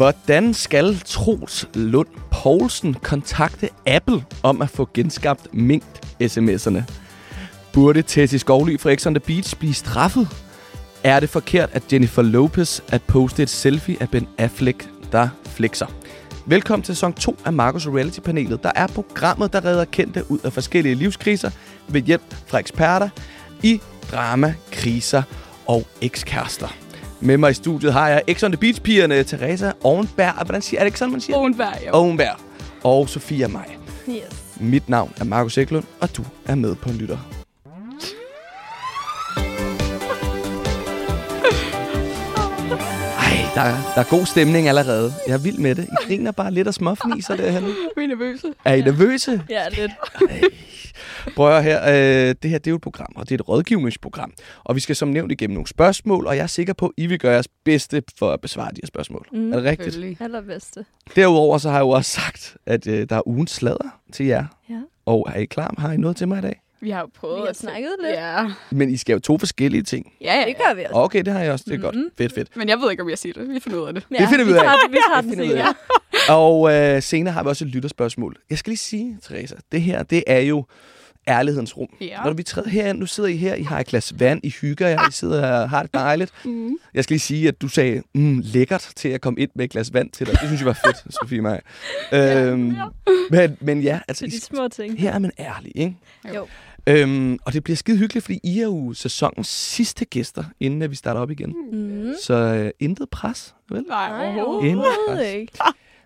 Hvordan skal Troels Lund Poulsen kontakte Apple om at få genskabt mængd sms'erne? Burde Tessie Skovly fra X on the Beach blive straffet? Er det forkert at Jennifer Lopez at poste et selfie af Ben Affleck, der flexer? Velkommen til sæson 2 af Marcos Reality-panelet. Der er programmet, der redder kendte ud af forskellige livskriser ved hjælp fra eksperter i drama, kriser og ekskærester. Med mig i studiet har jeg X on the Beach-pigerne, Teresa Ovenberg. Hvordan siger, er sådan, man siger? Ovenberg, jo. Ovenberg. Og Sofia Maj. Yes. Mit navn er Markus Eklund, og du er med på lytter. Der, er- der er god stemning allerede. Jeg er vild med det. I griner bare lidt af småfniser derhen. Vi er nervøse. Er I nervøse? Ja, lidt. Prøv at høre her. Øh, det her det er jo et program, og det er et rådgivningsprogram. Og vi skal som nævnt igennem nogle spørgsmål, og jeg er sikker på, at I vil gøre jeres bedste for at besvare de her spørgsmål. Mm. Er det rigtigt? Allerbedste. Derudover så har jeg jo også sagt, at øh, der er ugens sladder til jer. Ja. Og er I klar? Har I noget til mig i dag? Vi har jo prøvet Vi har at- snakket lidt. Ja. Men I skal jo to forskellige ting. Ja, ja, Det ja. gør vi også. Okay, det har jeg også. Det er godt. Mhm. Fedt, fedt. Men jeg ved ikke, om jeg siger det. Vi finder ud af det. Det finder vi ud af. Vi tager den senere. Og øh, senere har vi også et lytterspørgsmål. Jeg skal lige sige, Teresa, det her, det er jo ærlighedens rum. Ja. Når vi træder herind, nu sidder I her, I har et glas vand, I hygger jer, I sidder og har det dejligt. Mm. Jeg skal lige sige, at du sagde, mm, lækkert til at komme ind med et glas vand til dig. Det synes jeg var fedt, Sofie Maj. Øhm, men, men ja, altså, Til I, de små ting. her er man ærlig, ikke? Jo. Øhm, og det bliver skide hyggeligt, fordi I er jo sæsonens sidste gæster, inden at vi starter op igen. Mm. Så øh, intet pres, vel? Nej, overhovedet. Inden- overhovedet ikke.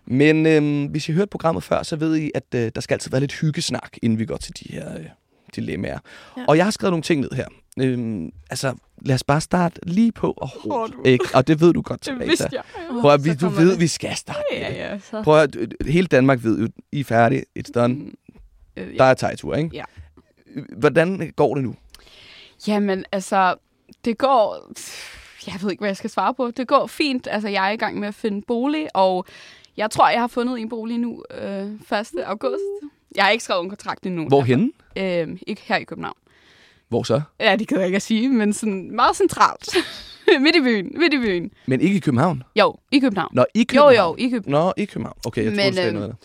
Men øhm, hvis I har hørt programmet før, så ved I, at øh, der skal altid være lidt hyggesnak, inden vi går til de her øh, dilemmaer. Ja. Ja. Og jeg har skrevet nogle ting ned her. Øhm, altså, lad os bare starte lige på og Hårdt. Ikke? Og det ved du godt, Det Teresa. vidste jeg. Prøv at, vi, du ved, det. vi skal starte. Ja, det. ja. Så. Prøv at, hele Danmark ved jo, I er færdige. It's done. Mm. Øh, Der ja. er tegtur, ikke? Ja. Hvordan går det nu? Jamen, altså, det går... Jeg ved ikke, hvad jeg skal svare på. Det går fint. Altså, jeg er i gang med at finde bolig, og jeg tror, jeg har fundet en bolig nu øh, 1. august. Jeg har ikke skrevet en kontrakt endnu. Hvorhenne? Øh, ikke her i København. Hvor så? Ja, det kan jeg ikke at sige, men sådan meget centralt. midt i byen, midt i byen. Men ikke i København? Jo, i København. Nå, i Jo, København? jo, i København. Nå, i København. Okay, jeg du sagde øhm, noget andet.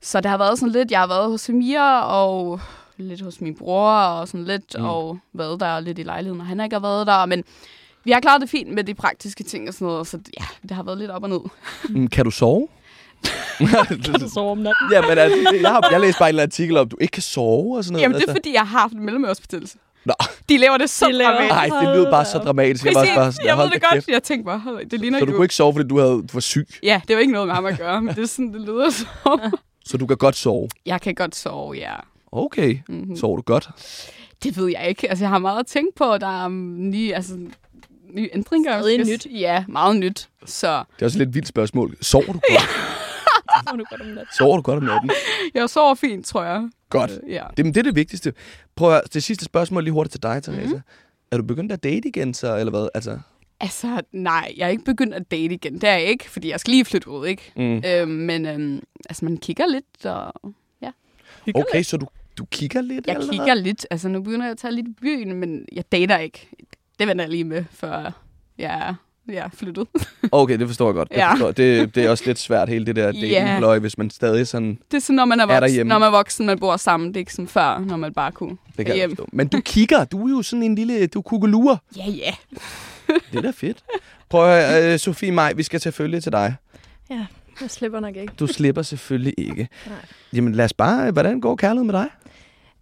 Så der har været sådan lidt, jeg har været hos Emir og lidt hos min bror og sådan lidt, Mm. og været der lidt i lejligheden, og han ikke har været der, men vi har klaret det fint med de praktiske ting og sådan noget, så ja, det har været lidt op og ned. Mm, Kan du sove? Du sover om natten. Ja, men altså, jeg, har, jeg læste bare en artikel om, at du ikke kan sove og sådan noget. Jamen, det er altså. fordi, jeg har haft mellemørsbetændelse. Nå. De laver det så De laver- dramatisk. Ej, det lyder bare så dramatisk. Jeg, var Præcis, også bare sådan, jeg ved det godt. kæft. Jeg tænkte bare, "Hold, det ligner Så du kunne ikke sove, fordi du, havde, du var syg. Ja, det er jo ikke noget med ham at gøre, men det er sådan, det lyder så. Så du kan godt sove. Jeg kan godt sove, ja. Okay. Mm-hmm. Sover du godt? Det ved jeg ikke. Altså, jeg har meget at tænke på. Der er nye, altså, nye ændringer. Stadig nyt. Ja, meget nyt. Så Det er også et lidt vildt spørgsmål. Sover du godt? Sover du godt om natten. Sover du godt om natten? jeg sover fint, tror jeg. Godt. Øh, ja. Det, men det er det vigtigste. Prøv at, det sidste spørgsmål lige hurtigt til dig, Teresa. Mhm. Mm-hmm. Er du begyndt at date igen, så, eller hvad? Altså, Altså, nej, jeg er ikke begyndt at date igen. Det er jeg ikke, fordi jeg skal lige flytte ud, ikke? mm. Øhm, men øhm, altså, man kigger lidt, og Okay, så du, du kigger lidt? jeg eller kigger hvad? lidt. Altså, nu begynder jeg at tage lidt i byen, men jeg dater ikke. Det venter jeg lige med, før jeg jeg er flyttet. Okay, det forstår jeg godt. Det, Ja. forstår, det, det er også lidt svært, hele det der Ja. dating hvis man stadig sådan... Det er sådan, når man er Er voksen, derhjemme. når man er voksen, man bor sammen. Det er ikke som før, når man bare kunne. Det kan jeg forstå. Men du kigger. Du er jo sådan en lille... Du er kugelure. Ja, ja. Det er da fedt. Prøv at høre, øh, Sofie Maj, vi skal selvfølgelig til dig. Ja, jeg slipper nok ikke. Du slipper selvfølgelig ikke. Nej. Jamen lad os bare... Hvordan går kærligheden med dig?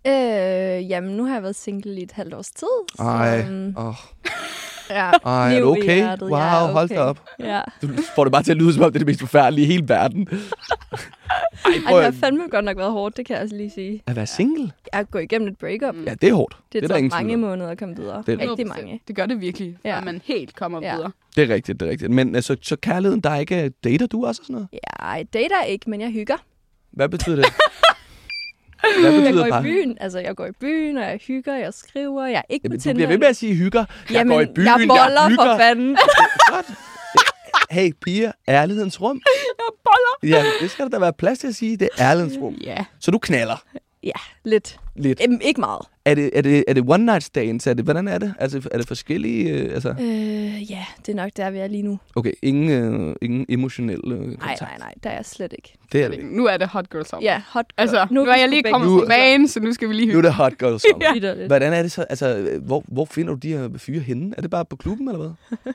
Øh, jamen, nu har jeg været single i et halvt års tid. Så, Ej, øhm, åh, ja, ej, er du okay? hjertet, Wow, jeg er hold da okay. op. Ja. Du får det bare til at lyde, som om det er det mest forfærdelige i hele verden. Ej, Ej, det har at, fandme godt nok været hårdt, det kan jeg altså lige sige. at være single? Jeg har gået igennem et breakup. Mm. Ja, det er hårdt. Det, er det der ingen tvivl mange måneder at komme videre. Det er Rigtig 100%. mange. Det gør det virkelig, Ja. ja. man helt kommer Ja. videre. Det er rigtigt, det er rigtigt. Men altså, så kærligheden, der er ikke... Dater du også og sådan noget? Ja, jeg dater ikke, men jeg hygger. Hvad betyder det? Hvad Jeg går i bare? byen, altså jeg går i byen, og jeg hygger, jeg skriver, jeg er ikke Jamen, på du Tinder. bliver ved med at sige hygger. Jeg Jamen, går i byen, jeg boller hygger. for fanden. Godt. Hey, piger, ærlighedens rum. Jeg boller! Ja, det skal der da være plads til at sige. Det er Erlends rum. Ja. Så du knaller Ja, lidt. lidt. Øhm, ikke meget. Er det, er det, er det one night stands? Er det, hvordan er det? Altså, er det forskellige? Øh, altså, Øh, ja, det er nok der, vi er lige nu. okay, ingen, øh, ingen emotionel øh, Nej, kontakt. nej, nej, der er jeg slet ikke. Det er det ikke. Nu er det hot girl summer. Ja, hot girl. Altså, nu, nu er jeg lige kommet på banen, så nu skal vi lige Nu er det hot girl summer. Ja. Hvordan er det så? Altså, hvor, hvor finder du de her fyre henne? Er det bare på klubben, eller hvad?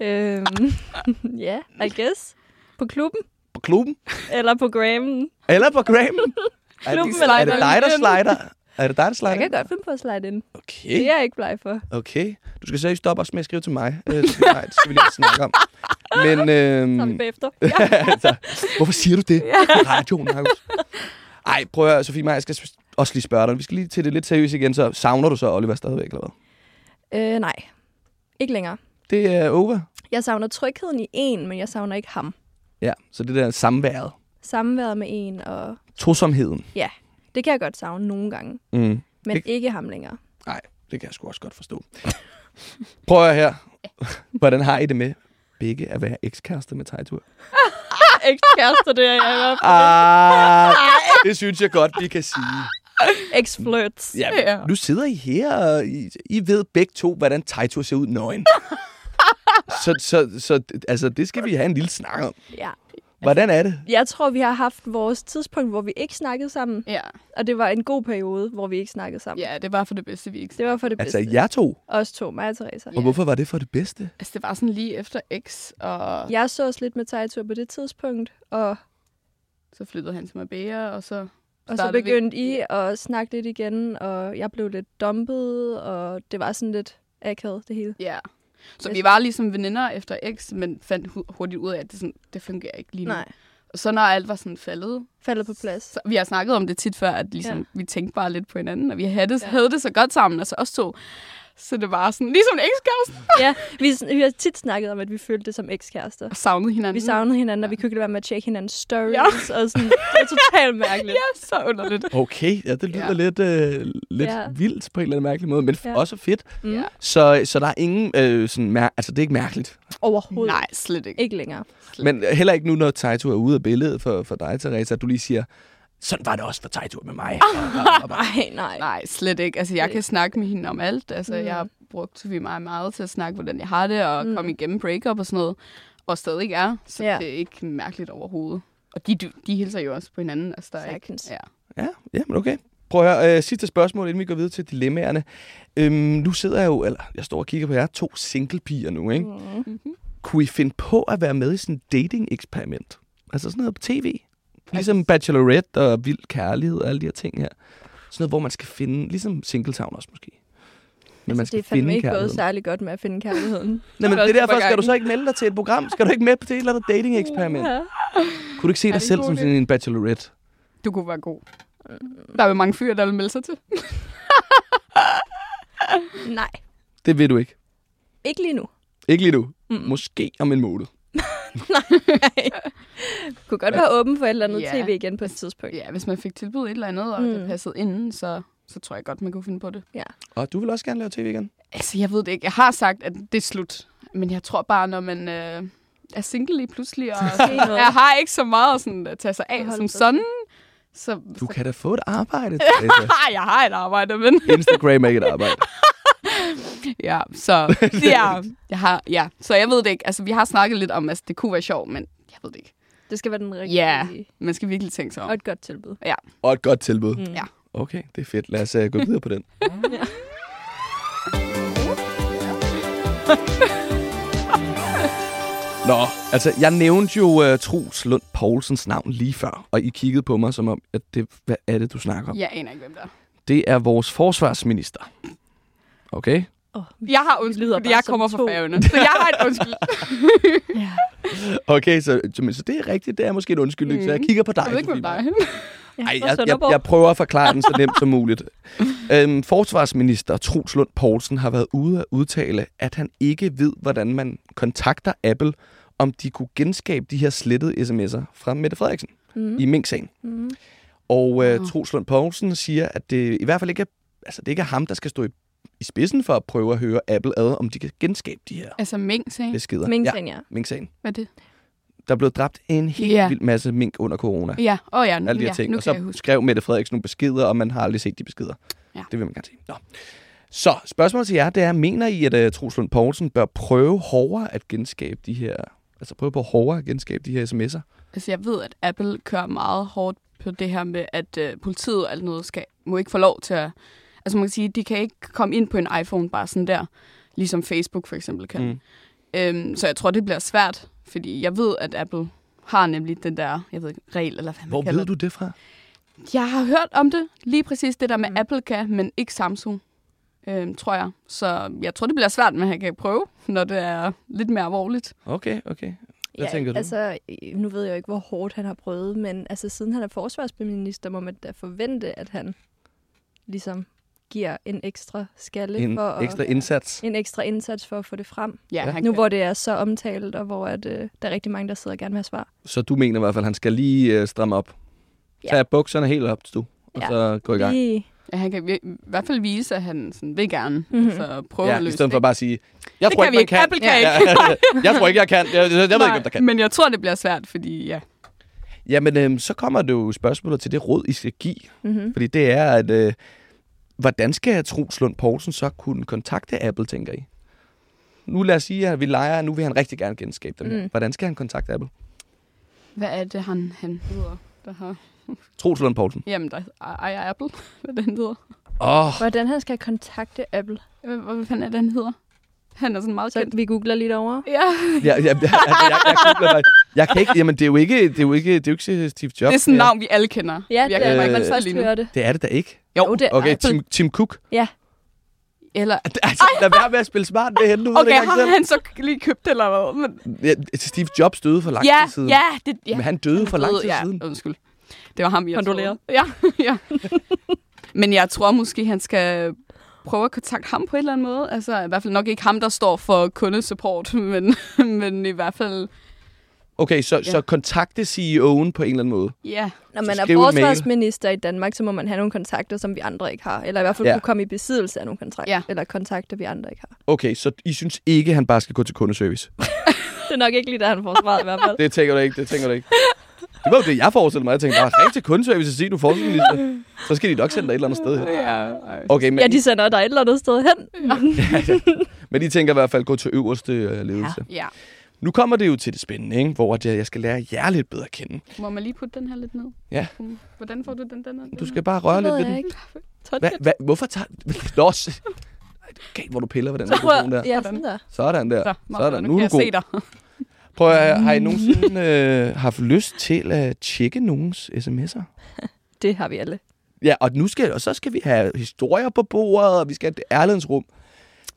Øhm, ja, I guess. På klubben, På klubben? eller på Grammen. Eller på Graham? er, Klubben det, eller er det dig, der slider? Er det dig, der slider? Jeg kan godt finde på at slide ind. Okay. Det er jeg ikke bleg for. Okay. Du skal seriøst stoppe også med at skrive til mig. Øh, nej, det skal vi lige snakke om. Men, Så vi øhm, bagefter. altså, hvorfor siger du det i radioen, Markus? Ej, prøv at høre, Sofie Maja, jeg skal også lige spørge dig. Vi skal lige til det lidt seriøst igen, så savner du så Oliver stadigvæk, eller hvad? Øh, nej, ikke længere. Det er over. Jeg savner trygheden i en, men jeg savner ikke ham. Ja, så det der samværet. Samværet med en, og Tosomheden. Det kan jeg godt savne nogle gange. Mm. Men Det- ikke ham længere. Nej, det kan jeg sgu også godt forstå. Prøv at her. Hvordan har I det med begge at være ekskærester med Tejtur? Ekskærester, det er jeg i hvert Ah, det synes jeg godt, vi kan sige. Ex-flirts. Ja, Ja. nu sidder I her, og I, I ved begge to, hvordan Tejtur ser ud nøgen. så, så, så altså, det skal vi have en lille snak om. ja. Hvordan er det? Jeg tror, vi har haft vores tidspunkt, hvor vi ikke snakkede sammen. Ja. Og det var en god periode, hvor vi ikke snakkede sammen. ja, det var for det bedste, vi ikke Det var for det bedste. Altså, jer to. Os to, mig og Teresa. Og hvorfor var det for det bedste? Altså, det var sådan lige efter X, og Jeg så os lidt med Tejtur på det tidspunkt, og, så flyttede han til Marbella, og så og så startede vi- begyndte I at snakke lidt igen, og jeg blev lidt dumpet, og det var sådan lidt akavet, det hele. Ja. Så vi var ligesom veninder efter X, men fandt hu- hurtigt ud af, at det, sådan, det fungerer ikke lige nu. Nej, Og så når alt var sådan faldet, faldet på plads. så vi har snakket om det tit før, at ligesom, Ja. vi tænkte bare lidt på hinanden, og vi havde det, Ja. havde det så godt sammen, altså os to. Så det var sådan, ligesom en ekskæreste, ja, vi, vi har tit snakket om, at vi følte det som ekskærester. og savnede hinanden. Vi savnede hinanden, og vi kunne ikke lade være med at tjekke hinandens stories, Ja. og sådan, det var totalt mærkeligt. Ja, så underligt. Okay, ja, det lyder Ja. lidt, øh, lidt Ja. vildt på en eller anden mærkelig måde, men Ja. også fedt. Mm. Så, så der er ingen øh, sådan mær- altså det er ikke mærkeligt. Overhovedet Nej, slet ikke. ikke længere. Slet. Men heller ikke nu, når Taito er ude af billedet for, for dig, Teresa, at du lige siger, sådan var det også for Taito med mig. Nej, nej. Nej, slet ikke. Altså, jeg kan snakke med hende om alt. Altså, Mm. mm. jeg har brugt Sofie meget, meget til at snakke, hvordan jeg har det, og Mm. mm. komme igennem breakup og sådan noget. Og stadig er. Så ja. det er ikke mærkeligt overhovedet. Og de, de hilser jo også på hinanden. Altså, der er ikke, ja. ja, ja, men okay. Prøv at høre, øh, sidste spørgsmål, inden vi går videre til dilemmaerne. Øhm, nu sidder jeg jo, eller jeg står og kigger på jer, to singlepiger nu, ikke? Mm. Mm-hmm. Kunne I finde på at være med i sådan en dating-eksperiment? Altså sådan noget på tv? Ligesom Bachelorette og Vild Kærlighed og alle de her ting her. Sådan noget, hvor man skal finde, ligesom Singletown også måske. Men man Altså, skal det er fandme finde ikke gået særlig godt med at finde kærligheden. Nej, men det er derfor, skal du så ikke melde dig til et program? Skal du ikke med til et eller andet dating-eksperiment? Ja. Kunne du ikke se dig det selv som sådan en bachelorette? Du kunne være god. Der er jo mange fyre, der vil melde sig til. Nej, Det vil du ikke. ikke lige nu. Ikke lige nu. Mm. Måske om en måned. Kunne godt være åben for et eller andet Ja. tv igen på et tidspunkt. Ja, hvis man fik tilbud et eller andet, og Mm. det passede inden, så, så tror jeg godt, man kunne finde på det. Og du vil også gerne lave tv igen? Altså, jeg ved det ikke. Jeg har sagt, at det er slut. Men jeg tror bare, når man øh, er single lige pludselig, og jeg har ikke så meget sådan, at tage sig af som sådan, så... Du så kan da få et arbejde, jeg har et arbejde, men... Instagram er ikke et arbejde. ja, så... Ja, jeg har, ja, så jeg ved det ikke. Altså, vi har snakket lidt om, at det kunne være sjovt, men jeg ved det ikke. Det skal være den rigtige. Ja. Man skal virkelig tænke sig om. Og et godt tilbud. Og et godt tilbud. Mm. Ja. Okay, det er fedt. Lad os uh, gå videre på den. Ja. Nå, altså, jeg nævnte jo uh, Troels Lund Poulsens navn lige før, og I kiggede på mig som om, at det, hvad er det, du snakker om? Jeg aner ikke, hvem der er. Det er vores forsvarsminister. Okay? Oh, Jeg har undskyld, fordi jeg kommer fra færgerne. Så jeg har et undskyld. ja. Okay, så, så, det er rigtigt. Det er måske en undskyldning, mm. så jeg Mm. kigger på dig. Jeg ved ikke, Meyer. er. Ej, jeg, jeg, jeg prøver at forklare den så nemt som muligt. Øhm, forsvarsminister Troels Lund Poulsen har været ude at udtale, at han ikke ved, hvordan man kontakter Apple, om de kunne genskabe de her slettede sms'er fra Mette Frederiksen Mm. i Mink-sagen. Mm. Og øh. Troels Lund Poulsen siger, at det i hvert fald ikke er, altså, det ikke er ham, der skal stå i, i spidsen for at prøve at høre Apple ad, om de kan genskabe de her Altså Ming, sagde beskeder. Ming ja, ja. Mink-sagen. Hvad er det? der blev dræbt en helt Ja. vild masse mink under corona. Ja, åh oh, ja, Alle de her ja, ting. nu Og så skrev Mette Frederiksen nogle beskeder, og man har aldrig set de beskeder. Ja. Det vil man gerne se. Nå. Så spørgsmålet til jer, det er, mener I, at uh, Troels Lund Poulsen bør prøve hårdere at genskabe de her, altså prøve på hårdere at genskabe de her sms'er? Altså, jeg ved, at Apple kører meget hårdt på det her med, at øh, politiet og alt noget skal, må ikke få lov til at... Altså, man kan sige, de kan ikke komme ind på en iPhone bare sådan der, ligesom Facebook for eksempel kan. Mm. Øhm, så jeg tror, det bliver svært, fordi jeg ved, at Apple har nemlig den der, jeg ved ikke, regel, eller hvad man Hvor kalder ved du det fra? Jeg har hørt om det, lige præcis det der med mm. Apple kan, men ikke Samsung, øhm, tror jeg. Så jeg tror, det bliver svært, men han kan prøve, når det er lidt mere alvorligt. Okay, okay. Hvad tænker du? Altså, nu ved jeg jo ikke, hvor hårdt han har prøvet, men altså, siden han er forsvarsminister, må man da forvente, at han ligesom giver en ekstra skalle En for at, ekstra indsats. en ekstra indsats for at få det frem. Ja, Ja. Nu kan. hvor det er så omtalt, og hvor at, øh, der er rigtig mange, der sidder og gerne vil have svar. Så du mener i hvert fald, at han skal lige uh, stramme op. Ja. Tag bukserne helt op, du. Og Ja. så gå i gang. Lige, Ja, han kan i hvert fald vise, at han sådan vil gerne Mhm. mm-hmm. så prøve Ja, at i løse stedet for bare at sige, jeg Det tror kan ikke, man kan. Apple kan Ja, ikke. jeg tror ikke, jeg kan. Jeg, jeg, jeg ved ikke, hvem der kan. Men jeg tror, det bliver svært, fordi ja. Jamen, øhm, så kommer det jo spørgsmålet til det råd, I skal give. mm-hmm. Fordi det er, at øh, hvordan skal Troels Lund Poulsen så kunne kontakte Apple, tænker I? Nu lad os sige, at vi leger, at nu vil han rigtig gerne genskabe dem. Mm. Hvordan skal han kontakte Apple? Hvad er det, han, han hedder? Der har... Troels Lund Poulsen. Jamen, der ejer Apple. Hvad det, han hedder? Åh, oh, Hvordan han skal kontakte Apple. Hvad, hvad fanden er det, han hedder? Han er sådan meget Så kendt. vi googler lidt over. Ja, ja, ja, ja, altså, jeg, jeg, googler faktisk. Jeg kan ikke, jamen det er jo ikke, det er jo ikke, det er jo ikke Steve Jobs. det er sådan et navn, vi alle kender. Ja, det er, man først lige nu. det. Det er det da ikke. Jo, det er Okay. Tim, Tim Cook. Eller, Altså, lad være med at spille smart med hende. Du ved det okay, har selv. han så lige købt det, eller hvad? Men, Ja, Steve Jobs døde for lang ja, tid siden. ja, det, ja. Men han døde for lang tid ja, siden. undskyld. Det var ham, jeg Kondolerer. troede. Ja, ja. Men jeg tror måske, han skal prøve at kontakte ham på en eller anden måde. Altså i hvert fald nok ikke ham, der står for kundesupport, men, men i hvert fald, Okay, så, Ja. så kontakte CEO'en på en eller anden måde. ja. Når man er forsvarsminister i Danmark, så må man have nogle kontakter, som vi andre ikke har. Eller i hvert fald Ja. ja. kunne komme i besiddelse af nogle kontrakter. Ja. Eller kontakter, vi andre ikke har. Okay, så I synes ikke, han bare skal gå til kundeservice? Det er nok ikke lige, der han får svaret i hvert fald. Det tænker du ikke, det tænker du ikke. Det var jo det, jeg forestillede mig. Jeg tænkte bare, ring til kundeservice og sig, du er forsvarsminister. Så skal de nok sende dig et eller andet sted hen. ja. Okay, men, Ja, de sender dig et eller andet sted hen. men de tænker i hvert fald gå til øverste øh, ledelse. ja. Nu kommer det jo til det spændende, ikke? hvor at jeg skal lære jer lidt bedre at kende. Må man lige putte den her lidt ned? Ja. Hvordan får du den derned? Du skal bare røre lidt ved den. Hva, hva, hvorfor tager... Nå, er galt, hvor du piller ved den mikrofon der. Ja, sådan der. Sådan der. Så, Sådan, nu, nu er kan du jeg god. se dig. Prøv at, har I nogensinde øh, haft lyst til at tjekke nogens sms'er? Det har vi alle. Ja, og, nu skal, og så skal vi have historier på bordet, og vi skal have et ærlighedsrum.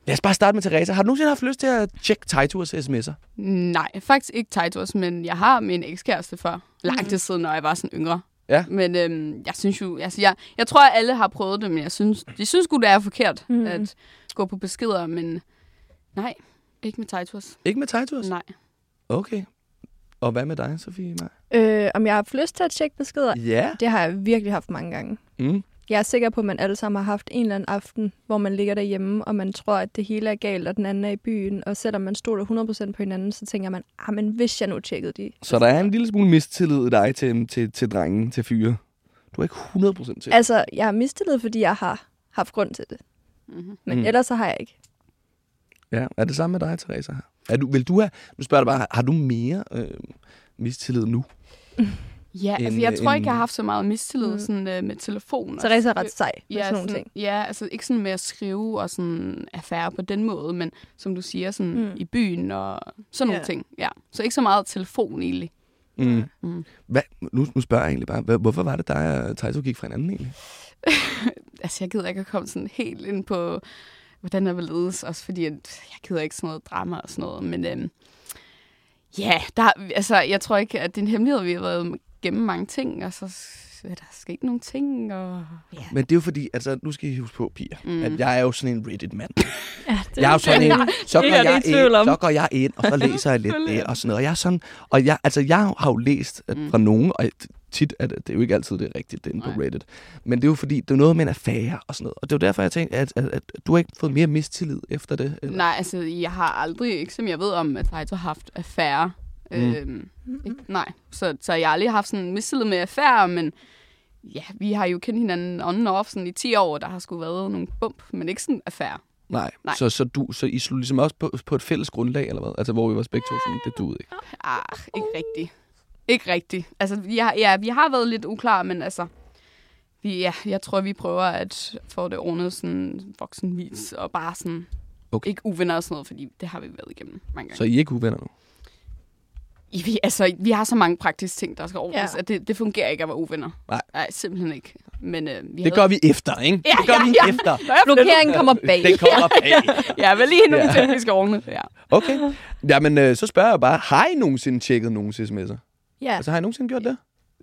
Lad os bare starte med Teresa. Har du nogensinde haft lyst til at tjekke Tejturs sms'er? Nej, faktisk ikke Titus, men jeg har min ekskæreste før. Lang tid siden, når jeg var sådan yngre. Ja. Men øhm, jeg synes jo, altså jeg, jeg tror, at alle har prøvet det, men jeg synes, de synes godt det er forkert Mhm. mm. at gå på beskeder, men nej, ikke med Titus. Ikke med Tejturs? Nej. Okay. Og hvad med dig, Sofie? Maj? Øh, om jeg har haft lyst til at tjekke beskeder? Ja. Det har jeg virkelig haft mange gange. Mm. Jeg er sikker på, at man alle sammen har haft en eller anden aften, hvor man ligger derhjemme, og man tror, at det hele er galt, og den anden er i byen. Og selvom man stoler 100% på hinanden, så tænker man, ah, men hvis jeg nu tjekkede de... Så der er en lille smule mistillid i dig til, til, til drengen, til fyre. Du er ikke 100% til. Altså, jeg har mistillet, fordi jeg har haft grund til det. Mm-hmm. Men Mm. mm. ellers så har jeg ikke. Ja, er det samme med dig, Teresa? Er du, vil du have, nu spørger jeg dig bare, har du mere øh, mistillid nu? Ja, altså En- jeg tror en- ikke, jeg har haft så meget mistillid Mm. sådan, øh, med telefon. Teresa er ret sej med ja, sådan nogle sådan, ting. Ja, altså ikke sådan med at skrive og sådan affære på den måde, men som du siger, sådan Mm. i byen og sådan nogle Ja. ting. Ja. Så ikke så meget telefon egentlig. Mm. Mm. Hvad, nu, nu spørger jeg egentlig bare, hvad, hvorfor var det dig og Taito gik fra hinanden egentlig? Altså jeg gider ikke at komme sådan helt ind på, hvordan jeg vil ledes, også fordi at jeg gider ikke sådan noget drama og sådan noget, men øhm, ja, der, altså jeg tror ikke, at det er en hemmelighed, vi har været gennem mange ting, og så er der sket nogle ting, og ja. Men det er jo fordi, altså nu skal I huske på, piger, mm. At jeg er jo sådan en Reddit-mand. Ja, det Jeg er jo sådan en, så går, Det jeg ind, så går jeg ind, og så læser jeg lidt der og sådan noget. Og jeg er sådan, og jeg, altså jeg har jo læst at Mm. fra nogen, og tit er det, det er jo ikke altid det er rigtigt, det er inde på. Reddit. Men det er jo fordi, det er noget med en affære og sådan noget. Og det er jo derfor, jeg tænkte, at, at, at du har ikke fået mere mistillid efter det. Eller? Nej, altså jeg har aldrig, ikke som jeg ved om, at Taito har haft affære. Mm. Øhm, ikke, nej, så, så jeg har aldrig haft sådan missillet med affære, men ja, vi har jo kendt hinanden on and off sådan i 10 år, der har sgu været nogle bump, men ikke sådan affære. Nej. Nej. Så, så, du, så I slog ligesom også på, på et fælles grundlag, eller hvad? Altså, hvor vi var begge to sådan, det duede ikke. Ah, ikke rigtigt. Ikke rigtigt. Altså, vi har, ja, vi har været lidt uklar, men altså, vi, ja, jeg tror, vi prøver at få det ordnet sådan voksenvis, og bare sådan, Okay. ikke uvenner og sådan noget, fordi det har vi været igennem mange gange. Så I er ikke uvenner nu? I, vi, altså, vi har så mange praktiske ting, der skal ordnes, Ja. ja. at det, det fungerer ikke at være uvenner. Nej. Nej, simpelthen ikke. Men øh, vi Det havde... gør vi efter, ikke? Ja, det gør ja, vi ja. efter. Blokeringen kommer bag. Den kommer bag. Ja, vel lige nogle ting, vi skal ordne. Ja. Okay. Jamen, øh, så spørger jeg bare, har I nogensinde tjekket nogen sms'er? Ja. Altså, har I nogensinde gjort det?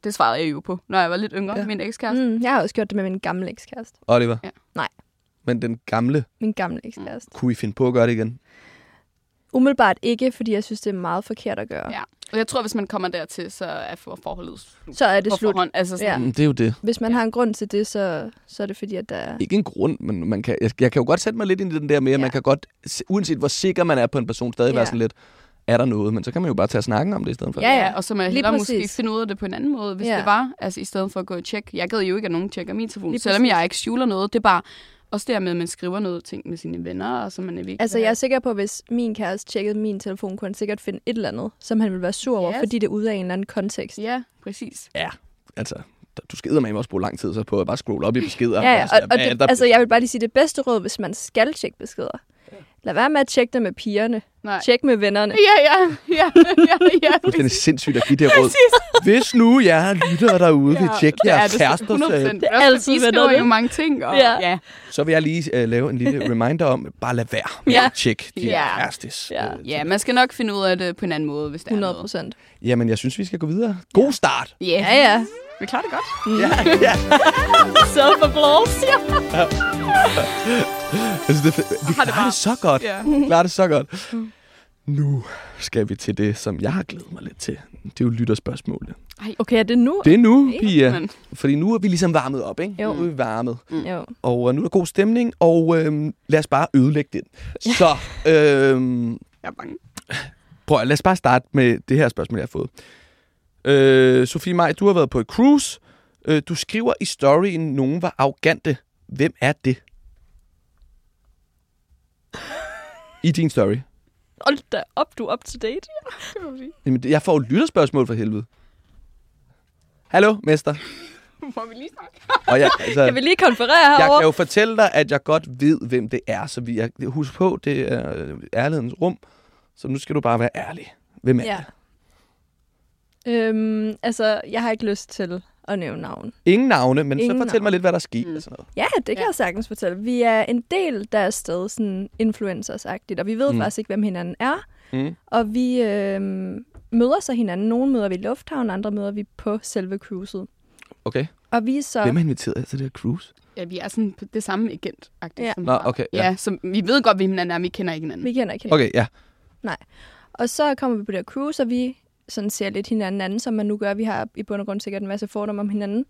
Det svarede jeg jo på, når jeg var lidt yngre. Ja. Ja. Min ekskæreste. Mm, jeg har også gjort det med min gamle ekskæreste. Oliver? Ja. Nej. Men den gamle, Min gamle ekskæreste. kunne I finde på at gøre det igen? Umiddelbart ikke, fordi jeg synes, det er meget forkert at gøre. Ja. Og jeg tror, hvis man kommer dertil, så er for forholdet slut. Så er det slut. forhånd. Altså sådan, Ja. ja. Mm, det er jo det. Hvis man har en grund til det, så, så er det fordi, at der er... Ikke en grund, men man kan, jeg, jeg kan jo godt sætte mig lidt ind i den der med, at Ja. man kan godt, se- uanset hvor sikker man er på en person, stadig være Ja. sådan lidt, er der noget? Men så kan man jo bare tage snakken om det i stedet for. Ja, ja. Og så må jeg hellere måske finde ud af det på en anden måde, hvis Ja. ja. det var. Altså i stedet for at gå og tjekke. Jeg gad jo ikke, at nogen tjekker min telefon, Lige selvom præcis. jeg ikke skjuler noget. Det er bare også det med, at man skriver noget ting med sine venner, og så man er vigtig. Altså, jeg er sikker på, at hvis min kæreste tjekkede min telefon, kunne han sikkert finde et eller andet, som han ville være sur over, Yes. fordi det er ude af en eller anden kontekst. Ja, præcis. Ja, altså, du skal med også bruge lang tid så på at bare scrolle op i beskeder. Ja, ja. Altså, Og, og det, altså, jeg vil bare lige sige, det bedste råd, hvis man skal tjekke beskeder. Lad være med at tjekke det med pigerne. Nej. Tjek med vennerne. Ja, ja, ja, ja, ja. Det er sindssygt at give det råd. Hvis nu jeg lytter derude, vil tjekke det er jeres det kærester, 100%. så, Det er altid de skriver jo mange ting. Og, Ja. ja. så vil jeg lige uh, lave en lille reminder om, bare lad være med Ja. at tjekke de Ja. kærestes. Ja. øh, ja, man skal nok finde ud af det på en anden måde, hvis det 100 er noget. procent. Jamen, jeg synes, vi skal gå videre. God start! Ja, Ja, ja. Vi klarer det godt. Ja, ja. Self-applause. Altså, det, vi Har det klarer bare- det så godt. Ja. Vi klarer det så godt. Nu skal vi til det, som jeg har glædet mig lidt til. Det er jo lytterspørgsmålet. Okay, er det nu? Det er nu, Pia. Men, Fordi nu er vi ligesom varmet op, ikke? Jo. Nu er vi varmet. Jo. Og øh, nu er der god stemning, og øhm, lad os bare ødelægge den. Så, øhm, jeg er bange. prøv at, lad os bare starte med det her spørgsmål, jeg har fået. Øh, Sofie Maj, du har været på et cruise. Øh, du skriver i storyen, nogen var arrogante. Hvem er det? I din story. Hold da op, du er up to date. Jamen, jeg får jo lytterspørgsmål for helvede. Hallo, mester. Må vi lige snakke? Og jeg, altså, Jeg vil lige konferere jeg herovre. kan jo fortælle dig, at jeg godt ved, hvem det er. Så vi er, husk på, det er øh, ærlighedens rum. Så nu skal du bare være ærlig. Hvem er Ja. det? Øhm, altså, jeg har ikke lyst til at nævne navn. Ingen navne, men Ingen så fortæl mig navne. lidt, hvad der er sket. Mm. Og sådan noget. Ja, det kan Ja. jeg sagtens fortælle. Vi er en del, der er stadig sådan influencers-agtigt, og vi ved Mm. faktisk ikke, hvem hinanden er. Mm. Og vi øhm, møder så hinanden. Nogle møder vi i lufthavnen, andre møder vi på selve cruiset. Okay. Og vi er så... Hvem har inviteret til det her cruise? Ja, vi er sådan på det samme agent Ja. som Nå, okay, ja. Ja. så vi ved godt, hvem hinanden er, men vi kender ikke hinanden. Vi kender ikke hinanden. Okay, ja. Og så kommer vi på det her cruise, og vi sådan ser lidt hinanden anden, som man nu gør. Vi har i bund og grund sikkert en masse fordomme om hinanden.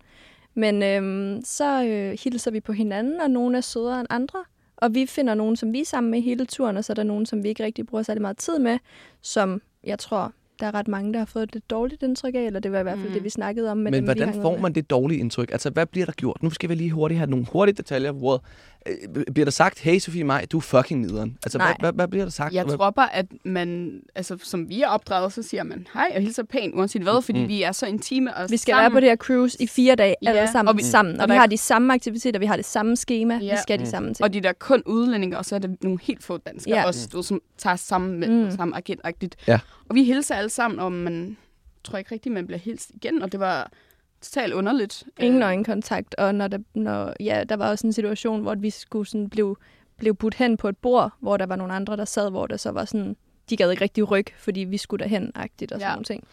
Men øhm, så øh, hilser vi på hinanden, og nogle er sødere end andre. Og vi finder nogen, som vi er sammen med hele turen, og så er der nogen, som vi ikke rigtig bruger særlig meget tid med, som jeg tror, der er ret mange, der har fået et lidt dårligt indtryk af, eller det var i hvert fald Mm. det, vi snakkede om med Men dem, hvordan får med. man det dårlige indtryk? Altså, hvad bliver der gjort? Nu skal vi lige hurtigt have nogle hurtige detaljer på bordet. Øh, Bliver der sagt, hey Sofie Maj, du er fucking nederen? Altså, hvad, Nej. hvad, hvad bliver der sagt? Jeg tror bare, at man, altså som vi er opdraget, så siger man hej og hilser pænt, uanset hvad, fordi Mm. vi er så intime og Vi skal sammen. være på det her cruise i fire dage, Ja, alle sammen. og vi- sammen. Og, og vi der- har de samme aktiviteter, vi har det samme schema, Ja. vi skal Mm. de samme ting. Og de der kun udlændinge, og så er det nogle helt få danskere Ja. også, du, som tager sammen med Mm. mm. samme agentagtigt. Ja. Og vi hilser alle sammen, og man tror ikke rigtigt, man bliver hilst igen, og det var totalt underligt. Ingen Øh, øjenkontakt, og når der, når, ja, der var også en situation, hvor vi skulle sådan blive, blev budt hen på et bord, hvor der var nogle andre, der sad, hvor der så var sådan, de gad ikke rigtig ryg, fordi vi skulle derhen-agtigt og sådan Ja. nogle ting.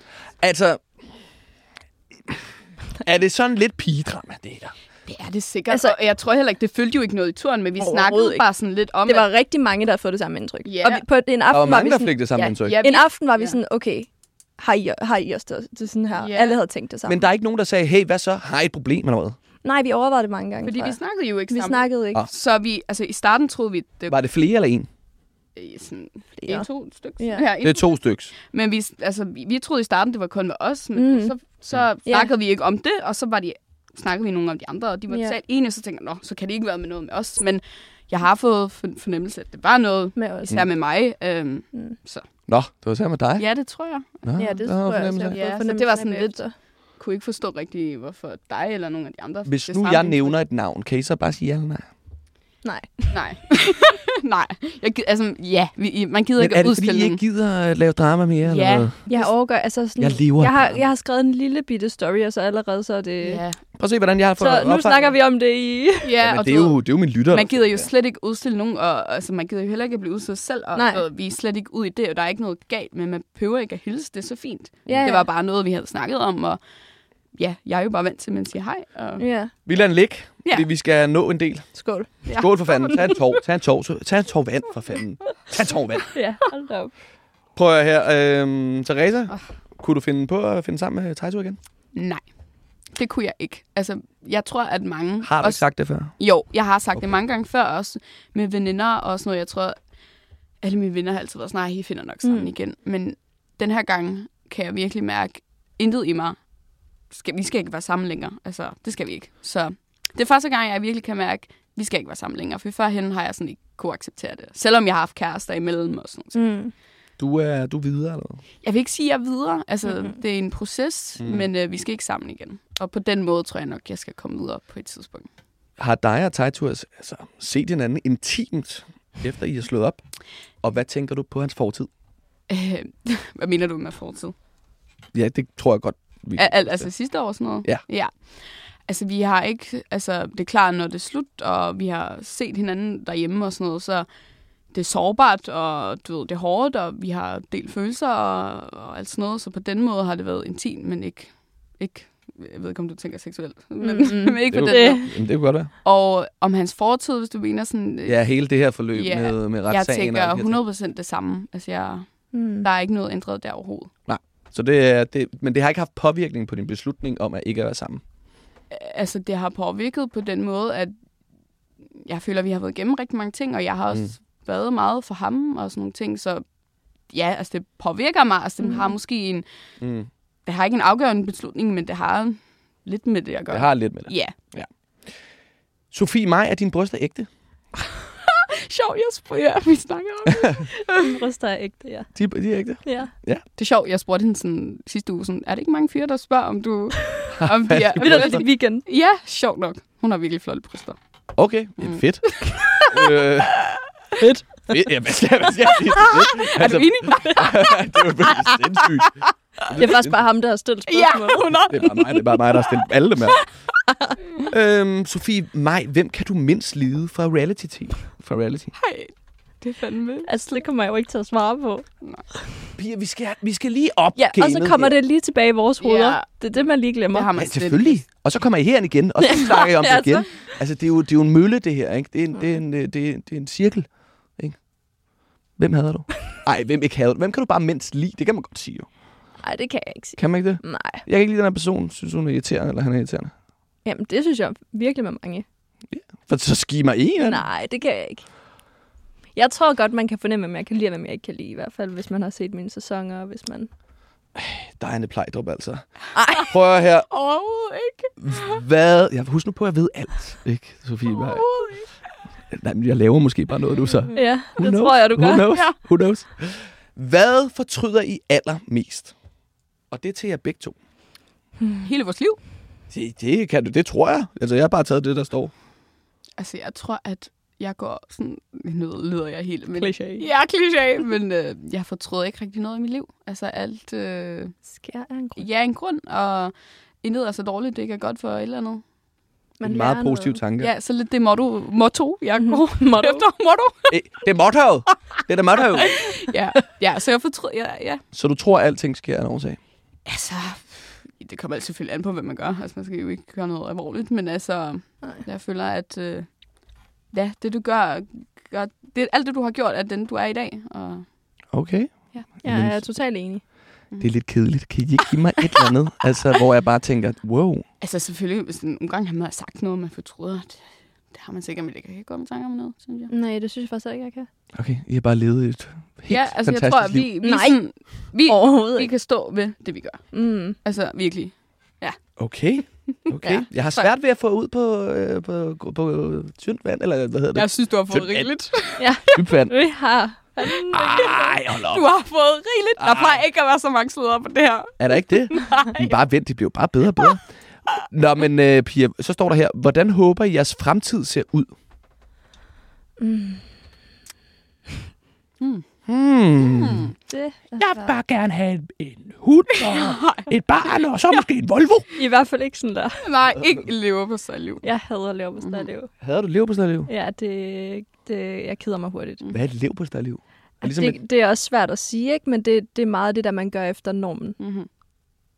Altså, er det sådan lidt pigedrama, det der? Det er det sikkert, Altså- og jeg tror heller ikke, det følte jo ikke noget i turen, men vi snakkede ikke. bare sådan lidt om, Det var at, rigtig mange, der havde fået det samme indtryk. Ja. Og vi, på en aften Der var var vi mange, der sådan, fik det samme ja, indtryk. ja, En aften var vi Ja. sådan, okay, har I, har I også det, det sådan her? Ja. Alle havde tænkt det samme. Men der er ikke nogen, der sagde, hey, hvad så? Har I et problem eller hvad? Nej, vi overvejede det mange gange, fordi vi snakkede jo ikke vi sammen. snakkede ikke. Ah. Så vi, altså i starten troede vi, det Var det flere eller en? øh, sådan Ja. en, to stykker. Ja. Ja, Det er to styks. Men vi, altså, vi, vi troede i starten, det var kun med os, men Mhm. så, så Ja. snakkede vi ikke om det, og så var de, snakkede vi nogle om de andre, og de var Ja. totalt enige, så tænkte jeg, nå, så kan det ikke være med noget med os. Men jeg har fået for, fornemmelse, at det var noget, Med os. især med mig. Øhm, Mm. Nå, det var så med dig. ja, det tror jeg. Nå, Ja, det tror var jeg også. jeg Ja, så det var sådan lidt-. Kunne ikke forstå rigtig, hvorfor dig eller nogen af de andre. Hvis nu jeg nævner et navn, kan I så bare sige ja eller nej? Nej. Nej. Nej. Jeg, gid- altså, ja, vi, man gider Men ikke er at det fordi, I ikke gider at lave drama mere? Ja. Eller hvad? Jeg overgår, altså sådan, Jeg lever jeg har, det. jeg har skrevet en lille bitte story, og så allerede så er det... Ja, Prøv at se, hvordan jeg har fået Så nu snakker vi om det i... ja, Ja, men og det, er jo, det er jo min lytter. Man gider jo slet ikke udstille nogen, og altså, man gider jo heller ikke at blive udstillet selv, og Nej. og vi er slet ikke ud i det, og der er ikke noget galt med, man behøver ikke at hilse, det er så fint. Ja, Det ja. var bare noget, vi havde snakket om, og ja, jeg er jo bare vant til, at man siger hej. Og, Ja, Vi lader den ligge, Ja. fordi vi skal nå en del. skål. Ja. Skål for fanden. Tag en tår. Tag en tår. så- Tag en tår vand for fanden. Tag en tår vand. Ja, hold op. Prøv at her. Øhm, Teresa, Åh. kunne du finde på at finde sammen med Taito igen? Nej, det kunne jeg ikke. Altså, jeg tror, at mange... Har du ikke også, sagt det før? Jo, jeg har sagt okay. Det mange gange før, også med veninder og sådan noget. Jeg tror, alle mine venner har altid været sådan, nej, I finder nok sammen Mm. mm. igen. Men den her gang kan jeg virkelig mærke, intet i mig, skal, vi skal ikke være sammen længere. Altså, det skal vi ikke. Så det er første gang, jeg virkelig kan mærke, vi skal ikke være sammen længere. For førhen har jeg sådan ikke kunne acceptere det. Selvom jeg har haft kærester imellem og sådan noget. Mm. Du er, du er videre, eller hvad? Jeg vil ikke sige, at jeg er videre. Altså, Mhm. mm-hmm. det er en proces, Mm. men øh, vi skal ikke sammen igen. Og på den måde tror jeg nok, jeg skal komme videre på et tidspunkt. Har dig og Taito altså, set hinanden intimt, efter I har slået op? Og hvad tænker du på hans fortid? Øh, hvad mener du med fortid? Ja, det tror jeg godt. Vi Al, al, altså sidste år sådan noget? Ja. ja. Altså, vi har ikke... Altså, det er klart, når det er slut, og vi har set hinanden derhjemme og sådan noget, så det er sårbart, og du ved, det er hårdt, og vi har delt følelser og, og alt sådan noget, så på den måde har det været intimt, men ikke... ikke jeg ved ikke, om du tænker seksuelt, men, Mm, men ikke det, på er den måde. Jamen, det kunne godt være. Og om hans fortid, hvis du mener sådan... øh, Ja, hele det her forløb Ja, med, med jeg retssagen. ting. tænker 100% det samme. Altså, jeg, Mm. der er ikke noget ændret der overhovedet. Så det er, det, men det har ikke haft påvirkning på din beslutning om at ikke at være sammen. altså, det har påvirket på den måde, at jeg føler, at vi har været igennem rigtig mange ting, og jeg har også Mm. mm. været meget for ham og sådan nogle ting, så ja, altså det påvirker mig. Altså det Mm. har måske en, Mm. det har ikke en afgørende beslutning, men det har lidt med det at gøre. Det har lidt med det. Ja. Sofie Maj, er din bryst er ægte? Sjovt, jeg spurgte, ja, vi snakker om det. Min bryster er ægte, ja. De, de er ægte? Ja. Det er sjovt, jeg spurgte hende sådan, sidste uge, sådan, er det ikke mange fyre, der spørger, om du... om de er, Vi er lidt i weekend. Ja, sjovt nok. Hun har virkelig flotte bryster. Okay, mm. Fedt. øh, Fedt. Ja, hvad skal, hvad skal jeg sige? Fedt. Er du enig? det er jo sindssygt. Det er faktisk bare ham, der har stillet Ja, spørgsmål. 100. Det er bare mig, det er bare mig der har stillet alle dem her. øhm, Sofie Maj, hvem kan du mindst lide fra reality-tv? Fra reality? Hej. Det er fandme. Altså, det kommer jeg jo ikke til at svare på. Pia, vi skal, vi skal lige op Ja, og så kommer det lige tilbage i vores hoveder. Ja. Det er det, man lige glemmer. Det har Ja, man slet selvfølgelig. Og så kommer I herind igen, og så snakker jeg om Ja, det igen. Altså, det er, jo, det er jo en mølle, det her. Ikke? Det, er en, det, er en, det, er, det er en cirkel. Ikke? Hvem hader du? Nej, hvem ikke hader du? Hvem kan du bare mindst lide? Det kan man godt sige jo. Nej, det kan jeg ikke sige. Kan man ikke det? Nej. Jeg kan ikke lide den her person. Synes hun er irriterende, eller han er irriterende. Jamen, det synes jeg virkelig med mange. For så skimer en af dem. Nej, det kan jeg ikke. Jeg tror godt, man kan fornemme, om jeg kan lide, hvem jeg ikke kan lide. I hvert fald, hvis man har set mine sæsoner, og hvis man... Der er en plejdrup, altså. Ej. Prøv at her. Overhovedet ikke. Hvad? Jeg husk nu på, at jeg ved alt. Ikke, Sofie? Overhovedet ikke. Nej, men jeg laver måske bare noget, du så. Ja, Who det knows? tror jeg, du Who gør. knows? Ja. Who knows? Hvad fortryder I allermest? Og det er til jer begge to. Hele vores liv. Det, det, kan du, det tror jeg. Altså, jeg har bare taget det, der står. Altså, jeg tror, at jeg går sådan... Nu lyder jeg helt... Men, Kliché. Ja, kliché. Men øh, jeg fortryder ikke rigtig noget i mit liv. Altså, alt... Øh, Sker af en grund. ja, en grund, og intet er så dårligt, det ikke er godt for et eller andet. en meget positiv noget. tanke. Ja, så lidt det motto, motto jeg Mhm. går Motto. efter. Motto. Eh, Det er motto. Det er det motto. Ja, ja så jeg fortryder... Ja, ja. Så du tror, at alting sker af en årsag? Altså, det kommer selvfølgelig an på, hvad man gør. Altså, man skal jo ikke gøre noget alvorligt, men altså, Nej. jeg føler, at øh, ja, det du gør, gør det, alt det, du har gjort, er den, du er i dag. Og, Okay. ja. Ja, jeg er totalt enig. Det er lidt kedeligt. Kan I ikke give mig et eller andet? Altså, hvor jeg bare tænker, wow. Altså, selvfølgelig, hvis nogle gange har man sagt noget, man fortryder, det, Det har man sikkert, men det kan ikke komme i tanke om noget, synes jeg. Nej, det synes jeg faktisk ikke, jeg kan. Okay, I har bare levet et helt ja, altså jeg tror, at vi, vi, Nej. sådan, vi, Overhovedet vi ikke. kan stå ved det, vi gør. Mm. Altså virkelig. Okay. Okay. Ja. Jeg har svært ved at få ud på, øh, på, på, på tyndt vand, eller hvad hedder det? Jeg synes, du har fået Tynd- rigeligt. Dybt vand. Vi har. Ej, hold op. Du har fået rigeligt. Der Ej. plejer ikke at være så mange slæder på det her. Er der ikke det? Men bare vent, det bliver jo bare bedre og bedre. Nå, men øh, Pia, så står der her, hvordan håber I, jeres fremtid ser ud? Mm. Hmm. Hmm. Hmm. Det Jeg vil svært. bare gerne have en hund og et barn, og så måske en Volvo. I hvert fald ikke sådan der. Nej, ikke lever på sig liv. Jeg hader leverpostejliv. Havde du leverpostejliv? Ja, det, det, jeg keder mig hurtigt. Hvad er et leverpostejliv? Er Altså, ligesom et, det, det er også svært at sige, ikke? men det, det er meget det, der man gør efter normen. Mm-hmm.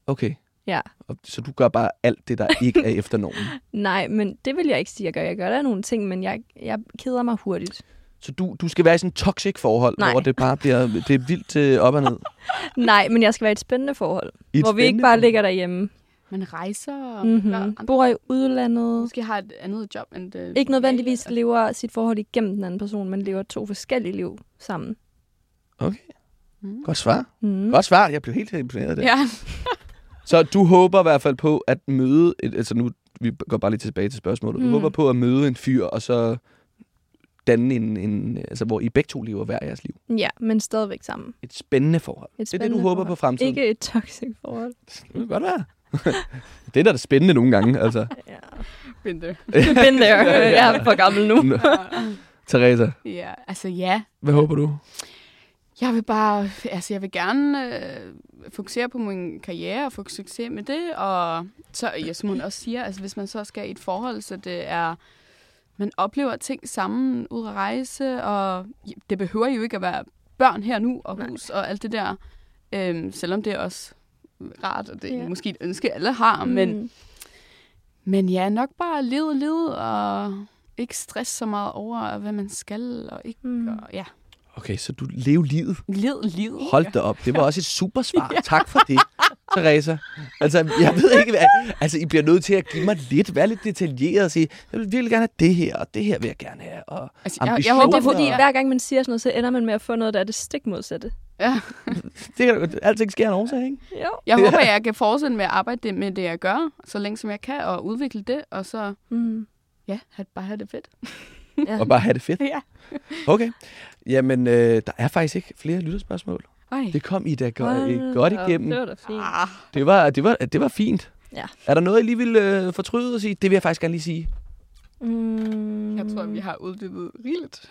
okay. Ja. Og, så du gør bare alt det, der ikke er efter normen. Nej, men det vil jeg ikke sige, jeg gør. Jeg gør der nogle ting, men jeg, jeg keder mig hurtigt. Så du, du skal være i sådan et toxic forhold, Nej. hvor det bare bliver det er vildt øh, op og ned. Nej, men jeg skal være i et spændende forhold, I et hvor vi ikke bare forhold. ligger derhjemme. Man rejser og Mm-hmm. andre- Bor i udlandet. måske har et andet job end det. Ikke nødvendigvis normale. lever sit forhold igennem den anden person, men lever to forskellige liv sammen. Okay, Mm. godt svar. Mm. Godt svar. Jeg blev helt imponeret af det. Ja. Så du håber i hvert fald på at møde, et, altså nu, vi går bare lige tilbage til spørgsmålet. Du Mm. håber på at møde en fyr, og så danne en, en, altså hvor I begge to lever hver jeres liv. Ja, men stadigvæk sammen. Et spændende forhold. Et det er det, du spændende håber forhold. på fremtiden. Ikke et toxic forhold. Det kan godt være. det er da det spændende nogle gange, altså. Ja. Been there. Been there. Jeg er for gammel nu. Teresa, ja, altså ja. hvad håber du? Jeg vil bare, altså jeg vil gerne øh, fokusere på min karriere og få succes med det, og så, ja, som hun også siger, altså hvis man så skal i et forhold, så det er, man oplever ting sammen, ud at rejse, og det behøver jo ikke at være børn her nu, og Nej. hus og alt det der, øhm, selvom det er også rart, og det er Ja. måske et ønske, alle har, mm. men, men ja, nok bare leve livet, og ikke stress så meget over, hvad man skal, og ikke, Mm. og ja, Okay, så du lever livet. leve livet. Hold da op. Det var også et super svar. Tak for det, Teresa. Altså, jeg ved ikke, hvad... Altså, I bliver nødt til at give mig lidt, være lidt detaljeret og sige, jeg vil virkelig gerne have det her, og det her vil jeg gerne have. Og Altså, jeg, jeg håber Det er fordi, ja. hver gang man siger sådan noget, så ender man med at få noget, der er det stik modsatte. Ja. det kan alting sker en årsag, ikke? Jo. Jeg håber, jeg kan fortsætte med at arbejde med det, jeg gør, så længe som jeg kan, og udvikle det, og så, Mm. ja, bare have det fedt. Ja. Og bare have det fedt. Ja. Okay. Jamen, øh, der er faktisk ikke flere lytterspørgsmål. Ej. Det kom I da godt da op, igennem. Det var da fint. Ah, Det var, det var, det var fint. Ja. Er der noget, I lige vil øh, fortryde og sige? Det vil jeg faktisk gerne lige sige. Mm. jeg tror, vi har uddybet rigeligt.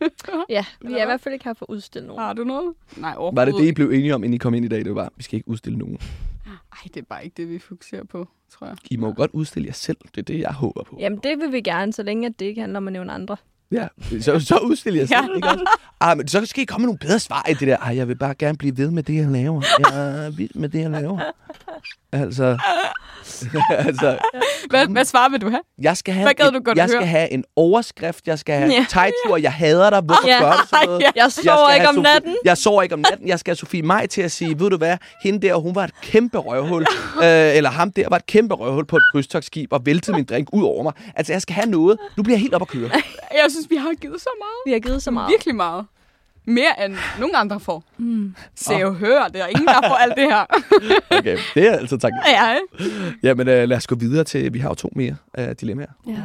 Ja, vi er i hvert fald ikke her for at udstille nogen. Har du noget? Nej, Var overhovedet det det, I blev enige om, inden I kom ind i dag? Det var bare, vi skal ikke udstille nogen. Ej, det er bare ikke det, vi fokuserer på, tror jeg. I må godt udstille jer selv. Det er det, jeg håber på. Jamen, det vil vi gerne, så længe at det ikke handler om at nævne andre. Ja, så, så udstiller jeg selv, Ja. ikke også? Ah, men så skal I komme med nogle bedre svar i det der. Ej, jeg vil bare gerne blive ved med det, jeg laver. Jeg er vild med det, jeg laver. Altså, altså Hvad, hvad svarer vil du have? jeg skal have, Hvad gad et- du godt jeg skal høre? have en overskrift. Jeg skal have Ja. tegtur. Jeg hader dig. Hvorfor Ja. gør du sådan noget? Ja. Jeg sover ikke om Sofie- natten. Jeg sover ikke om natten. Jeg skal have Sofie Maj til at sige, ved du hvad, hende der, hun var et kæmpe røvhul. øh, eller ham der var et kæmpe røvhul på et krydstogsskib og væltede min drink ud over mig. Altså, jeg skal have noget. Nu bliver jeg helt op at køre. Jeg synes, vi har givet så meget. Vi har givet så meget. Virkelig meget. Mere end nogen andre får. Mm. Se og hør, det er ingen, der får alt det her. Okay, det er altså tak. ja, ikke? Jamen, øh, lad os gå videre til, vi har jo to mere øh, dilemmaer. Ja.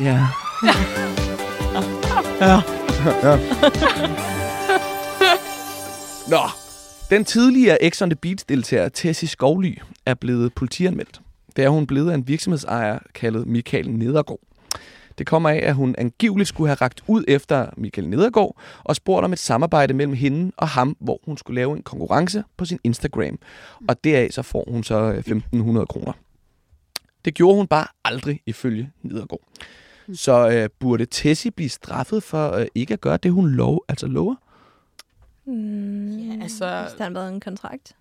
Ja. Nå, den tidligere X on the Beach-deltager Tessie Skovly er blevet politianmeldt. Det er hun blevet af en virksomhedsejer kaldet Michael Nedergaard. Det kommer af, at hun angiveligt skulle have ragt ud efter Michael Nedergaard og spurgt om et samarbejde mellem hende og ham, hvor hun skulle lave en konkurrence på sin Instagram. Og deraf så får hun så øh, 1.500 kroner. Det gjorde hun bare aldrig ifølge Nedergaard. Så øh, burde Tessie blive straffet for øh, ikke at gøre det, hun lov, altså lover? Mm. Ja, altså- Hvis der har været en kontrakt.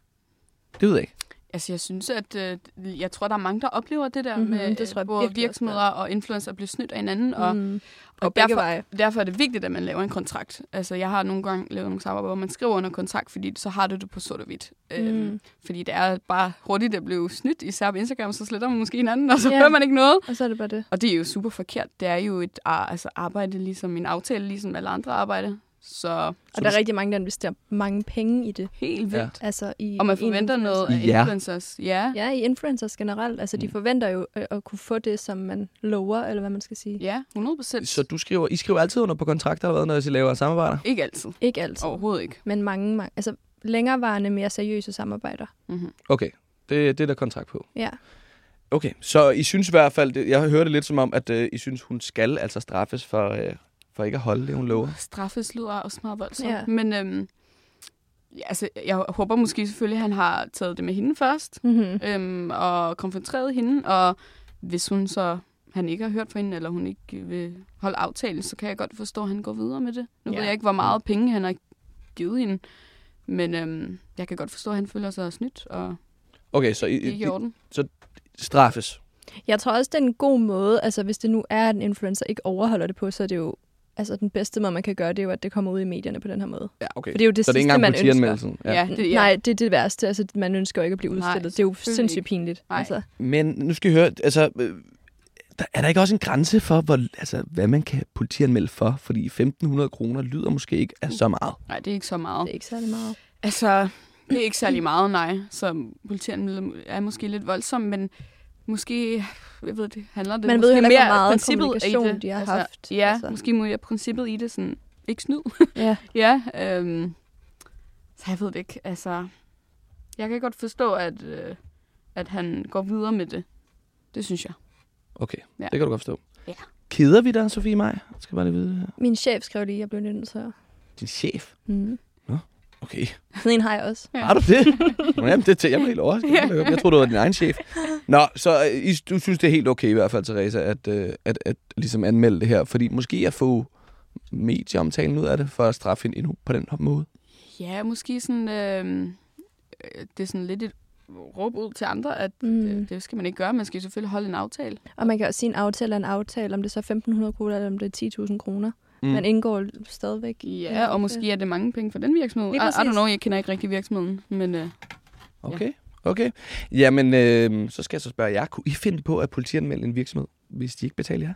Det ved jeg ikke. Altså, jeg synes, at øh, jeg tror, der er mange, der oplever det der Mhm, mm-hmm, med det tror jeg hvor virksomheder og influencer bliver snydt af hinanden. Og, Mm. og Og derfor, veje. derfor er det vigtigt, at man laver en kontrakt. Altså, jeg har nogle gange lavet nogle samarbejder, hvor man skriver under kontrakt, fordi så har du det på sort og hvidt. Mm. Øhm, Mm. fordi det er bare hurtigt at blive snydt, især på Instagram, så sletter man måske hinanden, og så Ja. hører man ikke noget. Og så er det bare det. Og det er jo super forkert. Det er jo et ar- altså arbejde, ligesom en aftale, ligesom alle andre arbejde. Så Og der er rigtig mange, der investerer mange penge i det. helt vildt. Ja. Altså i, Og man i forventer noget af Ja. influencers. Ja. Ja, i influencers generelt. Altså, de Mm. forventer jo øh, at kunne få det, som man lover, eller hvad man skal sige. Ja, 100 procent. Så du skriver, I skriver altid under på kontrakter, eller hvad, når I laver samarbejder? Ikke altid. Ikke altid, Overhovedet ikke. men mange, mange. Altså, længerevarende, mere seriøse samarbejder. Mm-hmm. Okay, det, det er der kontrakt på. Ja. Okay, så I synes i hvert fald, jeg hører det lidt som om, at øh, I synes, hun skal altså straffes for, øh, for ikke at holde det, hun lover. Straffes lyder også meget voldsomt. Ja. Men øhm, ja, altså, jeg håber måske selvfølgelig, at han har taget det med hende først. Mm-hmm. Øhm, og konfronteret hende. Og hvis hun så han ikke har hørt fra hende, eller hun ikke vil holde aftale, så kan jeg godt forstå, at han går videre med det. Nu Ja. ved jeg ikke, hvor meget penge han har givet hende. Men øhm, jeg kan godt forstå, at han føler sig snydt, og Okay, så I, ikke i I, orden. straffes. Jeg tror også, det er en god måde, altså hvis det nu er, at en influencer ikke overholder det på, så er det jo, altså den bedste måde, man kan gøre, det er jo, at det kommer ud i medierne på den her måde. Ja, okay. For det er jo det så det er ikke sidste, engang man ønsker. Ja, ja, det, ja. Nej, det er det værste. Altså, man ønsker jo ikke at blive Nej, udstillet. det er jo sindssygt ikke. pinligt. Nej. Altså, Men nu skal I høre, altså, øh, der, er der ikke også en grænse for, hvor, altså, hvad man kan politianmelde for? Fordi 1.500 kroner lyder måske ikke af så meget. Nej, det er ikke så meget. det er ikke særlig meget. Altså, det er ikke særlig meget, nej. Så politianmeldelsen er måske lidt voldsom, men måske, jeg ved det, handler det Man måske ved heller ikke, hvor meget princippet i kommunikation det. de har altså, haft, Ja, altså. måske må jeg princippet i det sådan, ikke snyd. Ja. ja, øhm, så jeg ved det ikke. Altså, jeg kan godt forstå, at, øh, at han går videre med det. Det synes jeg. Okay, Ja. det kan du godt forstå. Ja. Keder vi dig, Sofie Maj? Skal bare lige vide her. Min chef skrev lige, at jeg blev nødt til at... Din chef? Mm. Okay. Sådan en har jeg også. Ja. Har du det? Nå, jamen, det jeg var helt overrasket. Jeg troede, du var din egen chef. Nå, så øh, I, du synes, det er helt okay i hvert fald, Teresa, at, øh, at, at ligesom anmelde det her. Fordi måske at få medieomtalen ud af det, for at straffe hende endnu på den her måde. Ja, måske sådan, øh, øh, det er sådan lidt et råb ud til andre, at Mm. mm. det skal man ikke gøre. Man skal selvfølgelig holde en aftale. Og man kan også sige en aftale er en aftale, om det så er 1.500 kroner, eller om det er 10.000 kroner. Mm. Man indgår stadigvæk. Ja, og måske er det mange penge for den virksomhed. I, Lige I don't know, jeg kender ikke rigtig virksomheden, men øh, Okay, okay. Jamen, øh, så skal jeg så spørge jer. Kunne I finde på at politianmelde en virksomhed, hvis de ikke betaler jer?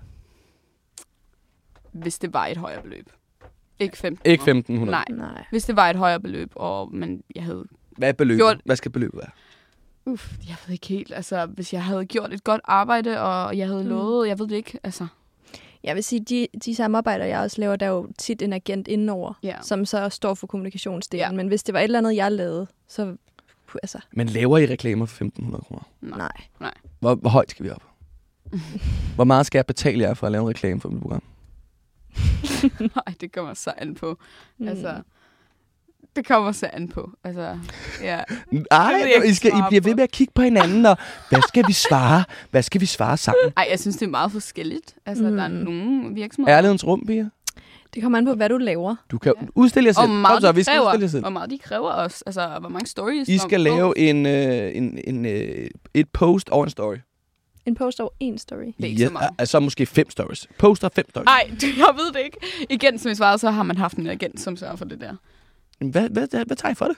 hvis det var et højere beløb. Ikke 15. Ikke 1.500. Nej, Nej. hvis det var et højere beløb, og men jeg havde... Hvad er beløbet? Gjort- Hvad skal beløbet være? Uff, jeg ved ikke helt. Altså, hvis jeg havde gjort et godt arbejde, og jeg havde Mm. lovet, jeg ved det ikke. Altså, Jeg vil sige, de, de samarbejder, jeg også laver, der er jo tit en agent indenover, ja. som så står for kommunikationsdelen. Ja. Men hvis det var et eller andet, jeg lavede, så... Altså, Men laver I reklamer for 1.500 kroner? Nej. nej. Hvor, hvor højt skal vi op? Hvor meget skal jeg betale jer for at lave en reklame for mit program? Nej, det kommer så an på. Mm. Altså, det kommer så an på. Altså, ja. Ej, Det vil jeg ikke I, skal, I bliver ved med at kigge på hinanden, og hvad skal vi svare? Hvad skal vi svare sammen? Ej, jeg synes, det er meget forskelligt. Altså, Mm. der er nogle virksomheder... Ærlighedens rum, piger. Det kommer an på, hvad du laver. Du kan Ja. udstille jer selv. Og meget, Kom så, vi de skal kræver, udstille jer selv. hvor meget de kræver os. Altså, hvor mange stories. I skal lave en, øh, en, en, øh, et post og en story. En post over en story. Det er ikke så meget. Altså måske fem stories. Poster fem stories. Nej, jeg ved det ikke. Igen, som jeg svarede, så har man haft en agent, som sørger for det der. Hvad, hvad, hvad, hvad tager I for det?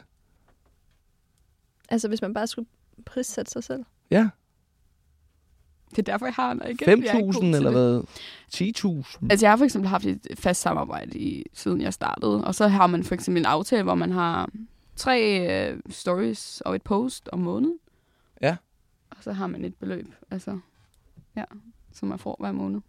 Altså, hvis man bare skulle prissætte sig selv. Ja, Det er derfor, jeg har en agent. Jeg ikke god 5.000 til eller hvad? 10.000? Altså, jeg har for eksempel haft et fast samarbejde, i, siden jeg startede. Og så har man for eksempel en aftale, hvor man har tre øh, stories og et post om måneden. Ja. Og så har man et beløb, altså, ja, som man får hver måned.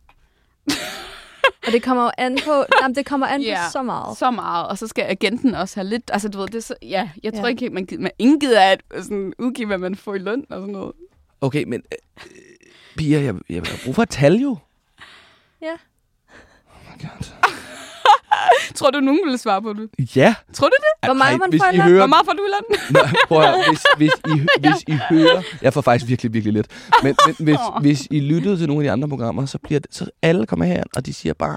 Og det kommer jo an på, jamen, det kommer an på så meget. Så meget, og så skal agenten også have lidt, altså du ved, det er så, ja, jeg tror Ja. ikke, man, gider- man ingen gider at sådan, udgive, hvad man får i løn og sådan noget. Okay, men... Øh, Pia, jeg, jeg har brug for et tal jo. Ja. Oh my God. Tror du, nogen ville svare på det? Ja. Tror du det? Hvor meget Ej, man hvis får i hører, Hvor meget får du i løn? Nå, prøv at hvis, hvis, I, hvis I hører... Jeg får faktisk virkelig, virkelig lidt. Men, men hvis, hvis I lyttede til nogle af de andre programmer, så bliver det, så alle kommer her, og de siger bare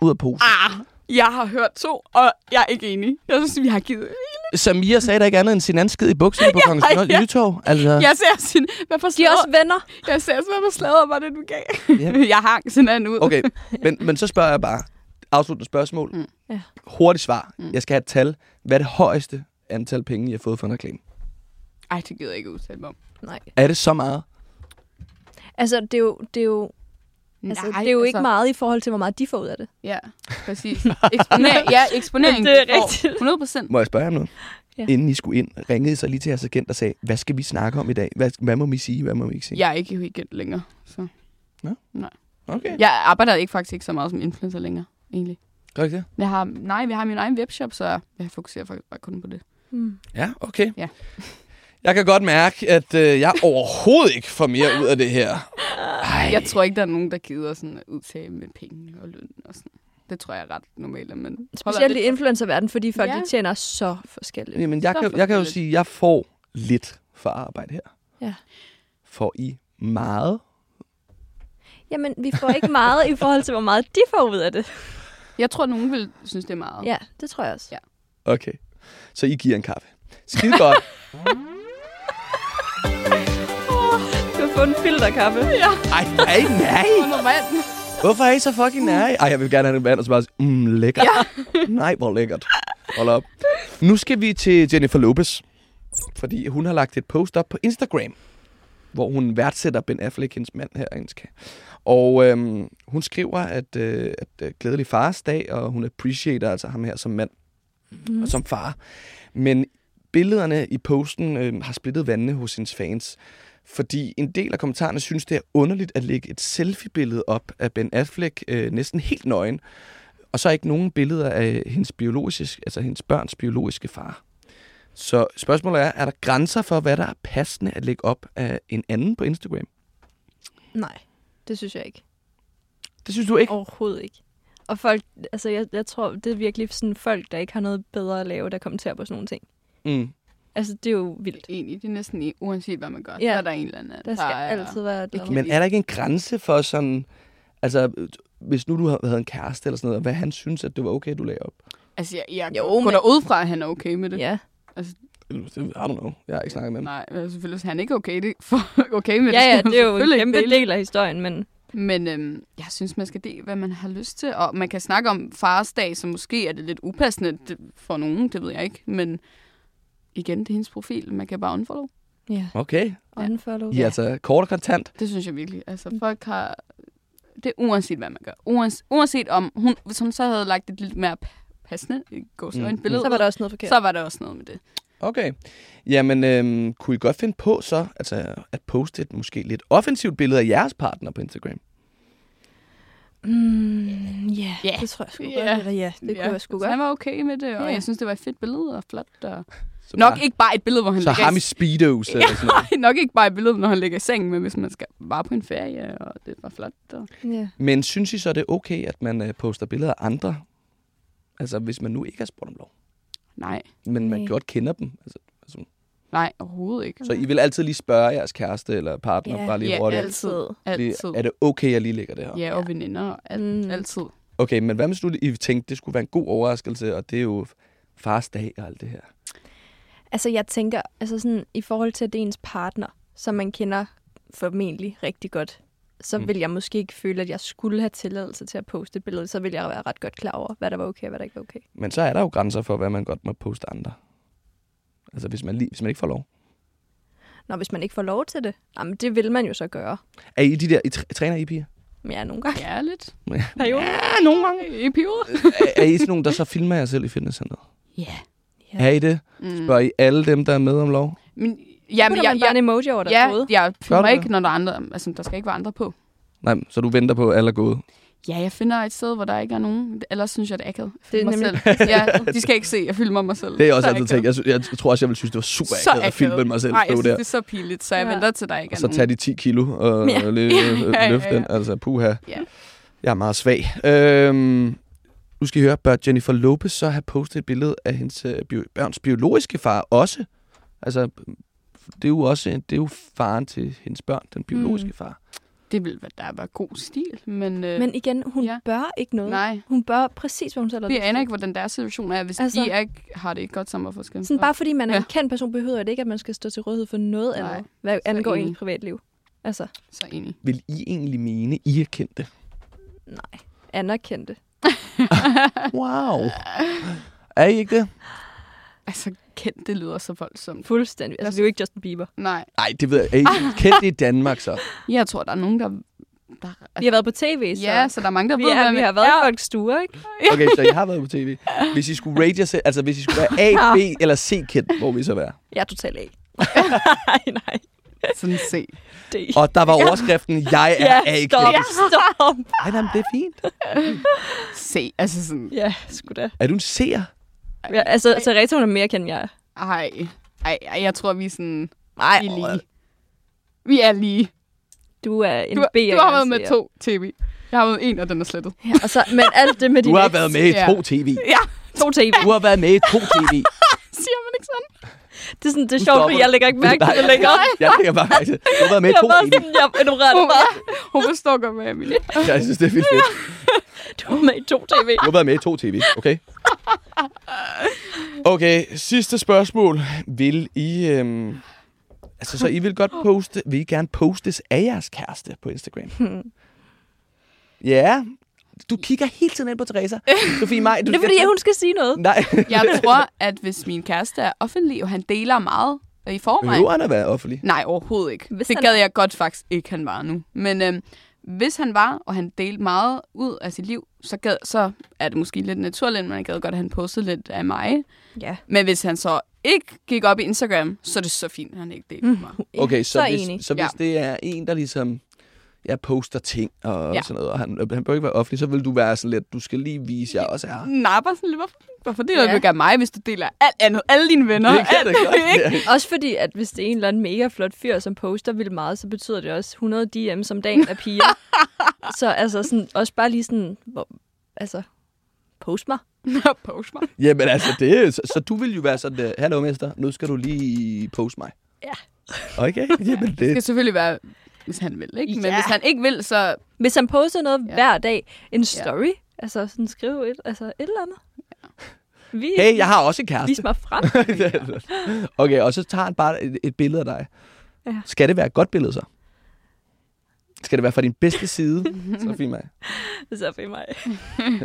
ud af posen. Ah, Jeg har hørt to, og jeg er ikke enig. Jeg synes, vi har givet... Samia sagde der ikke andet end sin anden skid i bukserne på Kongens Ja, ja, ja. Nytorv. Altså, Jeg ser sin... Hvad for De er også venner. Jeg ser hvad for slader var det, du gav. Ja. jeg hang sin anden ud. okay, men, men så spørger jeg bare. Afsluttende spørgsmål. Mm. Ja. Hurtigt svar. Mm. Jeg skal have et tal. Hvad er det højeste antal penge, I har fået for en reklame? Ej, det gider jeg ikke udtale mig om. Nej. Er det så meget? Altså, det er jo, det er jo, altså, det er jo ikke meget i forhold til, hvor meget de får ud af det. Ja, præcis. Eksponer, ja, eksponering. Det er rigtigt. 100 procent. Må jeg spørge jer om noget? Ja. Inden I skulle ind, ringede I så lige til jeres agent og sagde, hvad skal vi snakke om i dag? Hvad, hvad må vi sige? Hvad må vi ikke sige? Jeg er ikke weekend længere. Så. Okay. Jeg arbejder ikke faktisk ikke så meget som influencer længere, egentlig. Gør ikke det? Jeg har, nej, vi har min egen webshop, så jeg fokuserer faktisk bare kun på det. Mm. Ja, okay. Ja. Jeg kan godt mærke, at øh, jeg overhovedet ikke får mere ud af det her. Ej. Jeg tror ikke, der er nogen, der gider sådan at udtage med penge og løn og sådan. Det tror jeg er ret normalt, holder Specielt i influencerverdenen, fordi folk Ja. de tjener så forskelligt. Jamen, jeg, Så kan, jeg kan jo sige, at jeg får lidt for arbejde her. Ja. Får I meget? Jamen, vi får ikke meget i forhold til, hvor meget de får ud af det. Jeg tror, nogen vil synes, det er meget. Ja, det tror jeg også. Ja. Okay. Så I giver en kaffe. Skide godt. Du har fået en filterkaffe. ja. Ej, ej, nej. Under vand. Hvorfor er I så fucking nej? Ej, jeg vil gerne have en vand, og så bare sige, mm, lækkert. Ja. Nej, hvor lækkert. Hold op. Nu skal vi til Jennifer Lopez. Fordi hun har lagt et post op på Instagram, hvor hun værdsætter Ben Affleck, hendes mand her, engelsk. Og øhm, hun skriver, at, øh, at øh, glædelig fars dag, og hun appreciater altså ham her som mand mm. og som far. Men billederne i posten øh, har splittet vandene hos hendes fans. Fordi en del af kommentarerne synes, det er underligt at lægge et selfie-billede op af Ben Affleck øh, næsten helt nøgen, og så ikke nogen billeder af hendes, biologiske, altså hendes børns biologiske far. Så spørgsmålet er, er der grænser for, hvad der er passende at lægge op af en anden på Instagram? Nej, det synes jeg ikke. Det synes du ikke? Overhovedet ikke. Og folk, altså jeg, jeg tror, det er virkelig sådan folk, der ikke har noget bedre at lave, der kommenterer på sådan nogle ting. Mm. Altså, det er jo vildt. Egentlig, det er næsten uanset, hvad man gør. Ja. Så er der en eller anden, Der skal altid være et eller. Men er der ikke en grænse for sådan... Altså, hvis nu du havde en kæreste eller sådan noget, hvad han synes, at det var okay, du lagde op? Altså, jeg, jeg Jo, går men- der ud fra, at han er okay med det. Ja, Det, I don't know. Jeg har ikke snakket med ham. Nej, altså, selvfølgelig, hvis han ikke er okay, det, for, okay med det. ja, ja, skal man det er jo en selvfølgelig kæmpe del af historien, men Men øhm, jeg synes, man skal dele, hvad man har lyst til. Og man kan snakke om fars dag, så måske er det lidt upassende det- for nogen, det ved jeg ikke. Men igen, det er hendes profil. Man kan bare unfollow. ja, Okay. unfollow. Er altså kort og kontant. Det synes jeg virkelig. Altså, folk har... Det er uanset, hvad man gør. Uanset, uanset om hun, hvis hun så havde lagt et lidt mere passende i går så Mm. en billede, Så var der også noget forkert. så var der også noget med det. Okay. Jamen, øhm, kunne I godt finde på så altså, at poste et måske lidt offensivt billede af jeres partner på Instagram? Mm, yeah, Ja. det tror jeg sgu Ja. godt. Ja, det kunne jeg sgu så godt. Han var okay med det, og Ja. jeg synes, det var et fedt billede og flot. Og... Så Nok bare, ikke bare et billede, hvor han Så ligger ham i speedos eller sådan noget. Nej, nok ikke bare et billede, når han ligger i sengen, men hvis man skal bare på en ferie, og det var flot. Og... Ja. Men synes I så, det er okay, at man øh, poster billeder af andre? Altså, hvis man nu ikke har spurgt om lov. Nej, Men man Nej. godt kender dem. Altså, altså, nej, overhovedet ikke. så I vil altid lige spørge jeres kæreste eller partner, Ja. bare lige Ja, hurtigt. altid. Lige, Altid. er det okay, at jeg lige lægger det her? Ja, og veninder, og alt, Mm. mm. altid. Okay, men hvad hvis du I tænkte, det skulle være en god overraskelse, og det er jo fars dag og alt det her? Altså, jeg tænker, altså sådan, i forhold til at det er ens partner, som man kender formentlig rigtig godt, så Mm. mm. vil jeg måske ikke føle, at jeg skulle have tilladelse til at poste et billede. Så vil jeg være ret godt klar over, hvad der var okay og hvad der ikke var okay. Men så er der jo grænser for, hvad man godt må poste andre. Altså, hvis man, lige, hvis man ikke får lov. Nå, hvis man ikke får lov til det, jamen, det vil man jo så gøre. Er I de der, I tr- træner I piger? Men ja, nogle gange. Ja, lidt. Perioder. Ja, nogle gange. I piver. er, er I sådan nogen, der så filmer jer selv i fitnesscenteret? Ja. Ja. Er I det? Mm. Spørger I alle dem, der er med om lov? Men, Ja, ja, men jeg, jeg, bare en jeg, emoji over deres ja, hoved. jeg filmer du ikke, når der er andre, altså, der skal ikke være andre på. Nej, så du venter på, at alle er gået? Ja, jeg finder et sted, hvor der ikke er nogen. Ellers synes jeg, det er akavet. Jeg Det er filmer nemlig- selv. Ja, de skal ikke se, jeg filmer mig selv. Det jeg også Så altid tænkt. Jeg, jeg tror også, jeg ville synes, det var super Så akavet at filme mig selv Nej, jeg synes, der. det er så pinligt, så jeg Ja. venter til, der ikke er så nogen. tage de 10 kilo og Ja. ja. lø- Ja, ja, løfte ja. den. Altså, puha. Ja. Jeg er meget svag. Øhm, nu skal I høre, bør Jennifer Lopez så have postet et billede af hendes øh, børns biologiske far også? Altså, det er jo også det er jo faren til hendes børn, den biologiske Mm. far. Det vil da være god stil, men, øh, Men igen, hun Ja. bør ikke noget. nej. Hun bør præcis, hvad hun selv har Vi aner ikke, hvordan deres situation er, hvis Altså- de ikke har det ikke godt sammen for skændes. Sådan bare fordi man er Ja. en kendt person, behøver det ikke, at man skal stå til rådighed for noget Nej, andet, hvad angår ens privatliv. Altså, Så enig. Vil I egentlig mene, I er kendte? nej. Anerkendte. Wow. Er I ikke det? Altså, kendt, det lyder så voldsomt. Fuldstændig. Altså, det er jo ikke Justin Bieber. Nej, Nej, det ved jeg. Er I kendt i Danmark så? jeg tror, der er nogen, der... der Vi har været på tv, så ja, så der er mange, der vi, ved, er, vi har været i folks stuer, ikke? Okay, så I har været på tv. Hvis I skulle rate jer selv, altså hvis I skulle være A, B eller C kendt, hvor vil I så være? Jeg er totalt af. nej, nej. Sådan se. Det. Og der var overskriften, jeg er A stop, kendt. stop. Ej, nej, men det er fint. Se, altså sådan... Ja, sgu da. Er du en seer? Ja, altså, Teresa, hun er mere kendt end jeg. Ej, ej, ej, jeg tror, vi er sådan... Nej, Vi er lige. Vi er lige. du er en Du, har- B. du har været med to tv. Jeg har været en, og den er slettet. Ja, og så, men alt det med Du din har eks. været med i to tv. Ja, To tv. Du har været med i to tv. siger man ikke sådan? Det er, sådan, det er sjovt, fordi du. jeg lægger ikke mærke til det længere. Jeg tænker bare, altså, du har været med i Jeg to sådan, jeg ignorerer det Hun, bare. hun forstår godt, hvad jeg mener. Jeg synes, det er vildt fedt. Du var med i to tv. Du har været med i to tv, okay? Okay, sidste spørgsmål. Vil I... Øhm, altså, så I vil godt poste... Vil I gerne postes af jeres kæreste på Instagram? Ja. Du kigger hele tiden ind på Teresa. Sofie Maj, du Det er fordi, hun skal sige noget. Nej. Jeg tror, at hvis min kæreste er offentlig, og han deler meget i forvejen... Behøver han at være offentlig? Nej, overhovedet ikke. Hvis det han gad jeg godt faktisk ikke, han var nu. Men øhm, hvis han var, og han delte meget ud af sit liv, så, gad, så er det måske lidt naturligt, men jeg gad godt, at han postede lidt af mig. Ja. Men hvis han så ikke gik op i Instagram, så er det så fint, at han ikke delte mm. mig. Okay, så, så hvis, enig. så hvis Ja. det er en, der ligesom jeg poster ting og Ja. sådan noget, og han, han bør ikke være offentlig, så vil du være sådan lidt, du skal lige vise, jeg også er her. Nej, bare sådan lidt, hvorfor, hvorfor deler Ja. du ikke af mig, hvis du deler alt andet, alle dine venner? Det kan alt, det godt. ikke? Ja. Også fordi, at hvis det er en eller anden mega flot fyr, som poster vildt meget, så betyder det også 100 DM's om dagen af piger. så altså sådan, også bare lige sådan, hvor, altså, post mig. Post mig. Jamen altså, det er, så, så du vil jo være sådan, hallo mester, nu skal du lige poste mig. Ja. Okay, jamen Det det, skal selvfølgelig være, hvis han vil, ikke? Men Ja. hvis han ikke vil, så... Hvis han poster noget Ja. ja. hver dag, en story, ja. altså sådan skrive et, altså et eller andet. Vi, hey, jeg har også en kæreste. Vis mig frem. okay, og så tager han bare et, et billede af dig. Ja. Skal det være et godt billede så? Skal det være fra din bedste side? Sofie Maj. så for mig.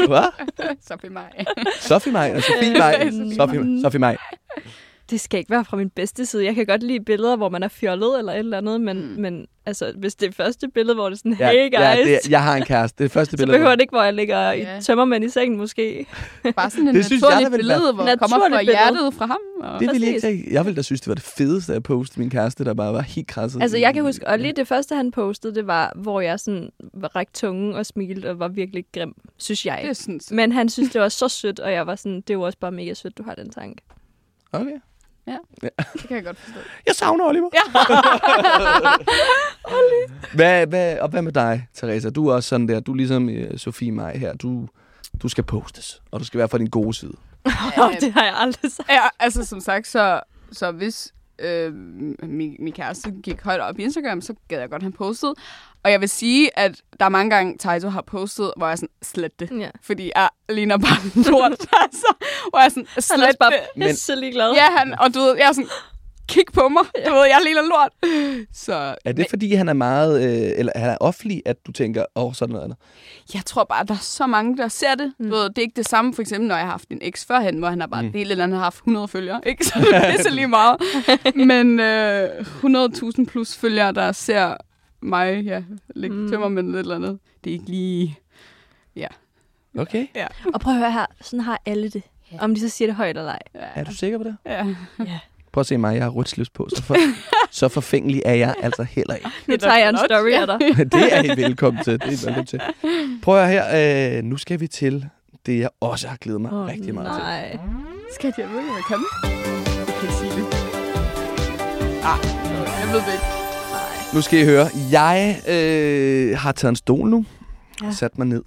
Hvad? så for mig. Sofie Maj. og Sofie Maj. Sofie, Sofie Maj. Det skal ikke være fra min bedste side. Jeg kan godt lide billeder, hvor man er fjollet eller et eller andet, men, Mm. men altså, hvis det er første billede, hvor det er sådan, Ja, hey guys, ja, det, jeg har en kæreste. Det er første så billede. behøver det ikke, hvor jeg ligger Ja. i tømmermænd i sengen måske. Bare sådan en Det synes jeg, naturlig være- billede, hvor det kommer fra billede. hjertet fra ham. Og... Det ville jeg ikke. Jeg ville da synes, det var det fedeste at poste min kæreste, der bare var helt krasset. Altså, jeg kan huske, og lige det første, han postede, det var, hvor jeg sådan rækte tungen og smilte og var virkelig grim, synes jeg. Det sådan, Men han synes, det var så sødt, og jeg var sådan, det er jo også bare mega sødt, du har den tanke. Okay. Det kan jeg godt forstå. Jeg savner Oliver. Ja. Hvad, hvad, og hvad med dig, Teresa? Du er også sådan der, du er ligesom uh, Sofie Maj her. Du, du skal postes, og du skal være fra din gode side. Oh, det har jeg aldrig sagt. Ja, altså som sagt, så, så hvis øh, min, min kæreste gik højt op i Instagram, så gad jeg godt, at han postede. Og jeg vil sige, at der er mange gange, Taito har postet, hvor jeg er sådan, slet det. Ja. Fordi jeg ligner bare lort. altså, hvor jeg er sådan, Han er slet også bare det. Men- pisselig glad. Ja, han, og du ved, jeg er sådan, kig på mig. Du ved, jeg ligner lort. Så Er det, fordi han er meget, øh, eller han er offentlig, at du tænker, åh, oh, sådan noget andet? jeg tror bare, der er så mange, der ser det. Mm. Du ved, det er ikke det samme, for eksempel, når jeg har haft en eks førhen, hvor han har bare Mm. delt eller han har haft 100 følgere. Ikke? Så det er så lige meget. Men øh, 100.000 plus følgere, der ser mig ja, lægge Mm. mm. tømmermænd eller et eller andet. Det er ikke lige... Okay. Og prøv at høre her, sådan har alle det. Om de så siger det højt eller ej. Ja, Er du sikker på det? ja. Prøv at se mig, jeg har rødt på, så, for, så forfængelig er jeg altså heller ikke. Nu Det er tager jeg en story af dig. Det er I velkommen til. Det er I velkommen til. Prøv at her. Øh, nu skal vi til det, jeg også har glædet mig Åh, rigtig meget til. nej. Skat, jeg ved ikke, om jeg kan. Ikke sige det. Ah, jeg ved det ikke. Nu skal I høre. Jeg øh, har taget en stol nu Ja. og sat mig ned.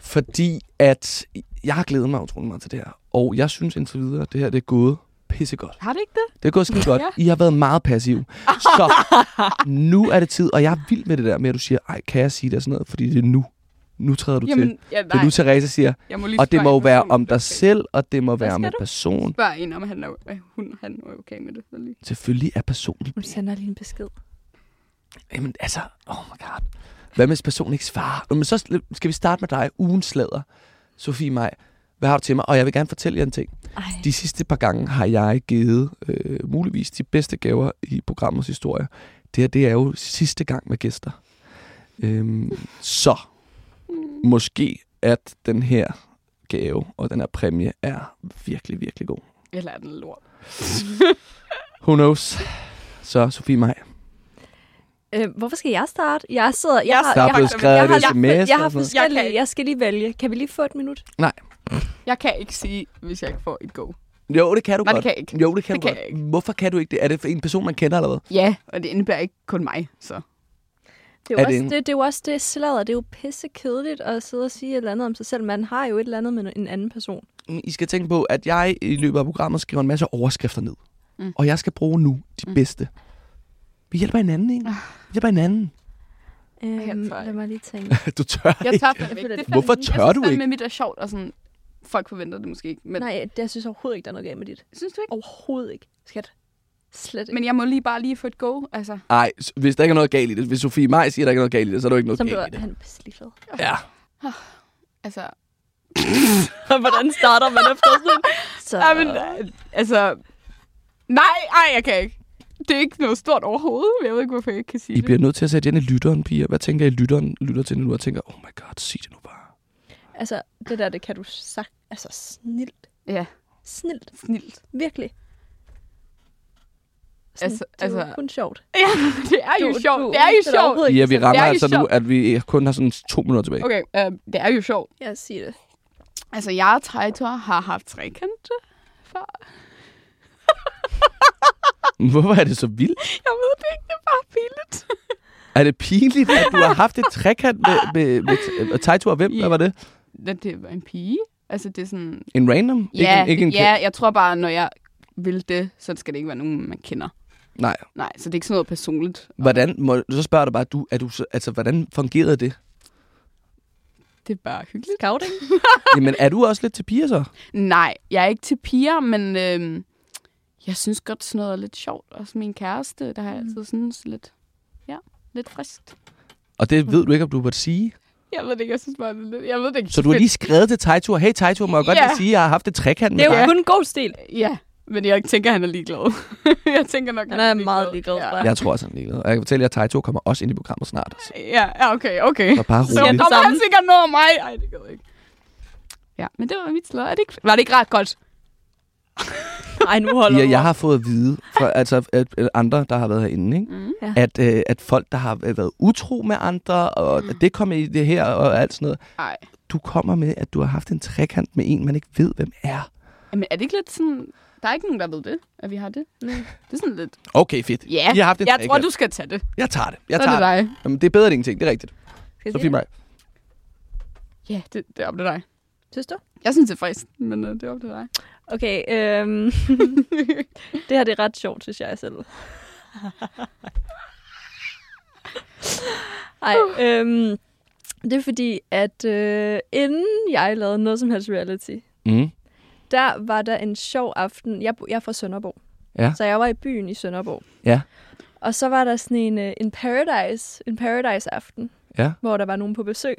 Fordi at jeg har glædet mig utrolig meget til det her. Og jeg synes indtil videre, at det her det er gået pissegodt. Har det ikke det? Det er gået skide godt. Ja. I har været meget passive. Så nu er det tid, og jeg er vild med det der med, at du siger, ej, kan jeg sige det og sådan noget, fordi det er nu. Nu træder du til. Jamen, ja, Det er nej. nu, Therese siger, og det må jo være om dig selv, og det må være du? person. Spørg en, om han er, øh, hun, han er okay med det. lige. Selvfølgelig er personen. Hun sender lige en besked. Jamen altså, oh my god. Hvad hvis personen ikke svarer? Nå, Men så skal vi starte med dig. Ugen slader. Sofie Maj, hvad har du til mig? Og jeg vil gerne fortælle jer en ting. Ej. De sidste par gange har jeg givet øh, muligvis de bedste gaver i programmets historie. Det her, det er jo sidste gang med gæster. Øhm, så måske at den her gave og den her præmie er virkelig, virkelig god. Eller er den lort? Who knows? Så Sofie Maj. Øh, hvorfor skal jeg starte? Jeg sidder... Jeg har, jeg, har, jeg, har, jeg, jeg har. Jeg forskellige... ikke. Jeg skal lige vælge. Kan vi lige få et minut? Jeg kan ikke sige, hvis jeg ikke får et go. Jo, det kan du Nej, godt. det kan jeg ikke. Jo, det kan Det du kan godt. jeg ikke. Hvorfor kan du ikke det? Er det for en person, man kender eller hvad? Ja, og det indebærer ikke kun mig, så. Det er, Er jo det også, en- det, det er jo også det sladder. Det er jo pisse kedeligt at sidde og sige et eller andet om sig selv. Man har jo et eller andet med en anden person. I skal tænke på, at jeg i løbet af programmet skriver en masse overskrifter ned. Mm. Og jeg skal bruge nu de Mm. bedste. Vi hjælper hinanden, ikke? Vi hjælper hinanden. Øhm, tør lad mig lige tænke. Du tør Jeg ikke. tør fandme ikke. Det er Hvorfor fandme- tør jeg du synes ikke? fandme, mit er sjovt, og sådan, folk forventer det måske ikke. Men, Nej, det, jeg synes overhovedet ikke, der er noget galt med dit. synes du ikke? Overhovedet ikke. Skat. Slet ikke. Men jeg må lige bare lige få et go, altså. Nej, hvis der ikke er noget galt i det. Hvis Sofie Maj siger, at der ikke er noget galt i det, så er der ikke noget Som du galt er, i det. han er ligeglad. Ja. Altså, Hvordan starter man efter sådan Så... ja, men, øh, altså, nej, ej, jeg kan ikke. Det er ikke noget stort overhovedet. Jeg ved ikke, hvorfor jeg ikke kan sige I det. bliver nødt til at sætte ind i lytteren, piger. Hvad tænker I, lytteren lytter til nu og tænker, oh my god, sig det nu bare. Altså, det der, det kan du sagt. Altså, snilt. Ja, Snilt. snilt. Virkelig. Sådan, Altså- det er jo altså- kun sjovt. Ja, det er jo Du- sjovt. du- det er jo sjovt. ikke vi rammer er jo altså nu, at vi kun har sådan to minutter tilbage. Okay, øh, det er jo sjovt. Ja, sig det. Altså, jeg og Tejtor har haft trekant før. Hvorfor er det så vildt? Jeg ved det ikke, det er bare pinligt. Er det pinligt, at du har haft et trekant med, med, med, med og hvem? Hvad var det? Det, det var en pige. Altså, det er sådan... En random? Ja, ikke, ikke en ja, jeg tror bare, når jeg vil det, så skal det ikke være nogen, man kender. Nej. Nej, så det er ikke sådan noget personligt. Hvordan, må, så spørger dig bare, du, er du, så- altså, hvordan fungerede det? Det er bare hyggeligt. Scouting? Jamen, er du også lidt til piger så? Nej, jeg er ikke til piger, men øhm, jeg synes godt, sådan noget er lidt sjovt. Også min kæreste, der har jeg altid sådan lidt, ja, lidt friskt. Og det ved du ikke, om du burde sige. Jeg ved det ikke, jeg synes bare, det er jeg ved det ikke. Så du har lige skrevet til Taito, hey Taito, må jeg godt Ja. lige sige, at jeg har haft et trekant med Det er jo dig? kun en god stil. Ja, men jeg tænker, han er ligeglad. jeg tænker nok, Han er meget ligeglad, tror jeg. Jeg tror også, han er ligeglad. Og jeg kan fortælle jer, at Taito kommer også ind i programmet snart. Så Ja, ja, okay, okay. så bare Så roligt. kommer han sikkert nå mig. Ej, det gør jeg ikke. Ja, men det var mit slag. Er det ikke, var det ikke ret godt? Nej, nu holder du jeg har fået at vide fra altså, at, at andre, der har været herinde, ikke? Mm. Ja. At, øh, at folk, der har været utro med andre, og at det kommer i det her og alt sådan noget. Ej. Du kommer med, at du har haft en trekant med en, man ikke ved, hvem er. Men er det ikke lidt sådan... Der er ikke nogen, der ved det, at vi har det. Nej. Det er sådan lidt... Okay, fedt. Ja, I har haft en jeg trekant. tror, du skal tage det. Jeg tager det. Jeg så er tager det det. dig. Jamen, det er bedre end ingenting, det er rigtigt. Skal Så fint det? mig. Ja, det, det er op til dig. Synes du? Jeg synes, det er frisk, men uh, det er op til dig. Okay, øhm, det her det er ret sjovt, synes jeg selv. Ej, øhm, det er fordi, at øh, inden jeg lavede noget som helst reality, Mm. der var der en sjov aften. Jeg, jeg er fra Sønderborg. Ja. Så jeg var i byen i Sønderborg. Ja. Og så var der sådan en, øh, en paradise, en paradise aften, Ja. hvor der var nogen på besøg.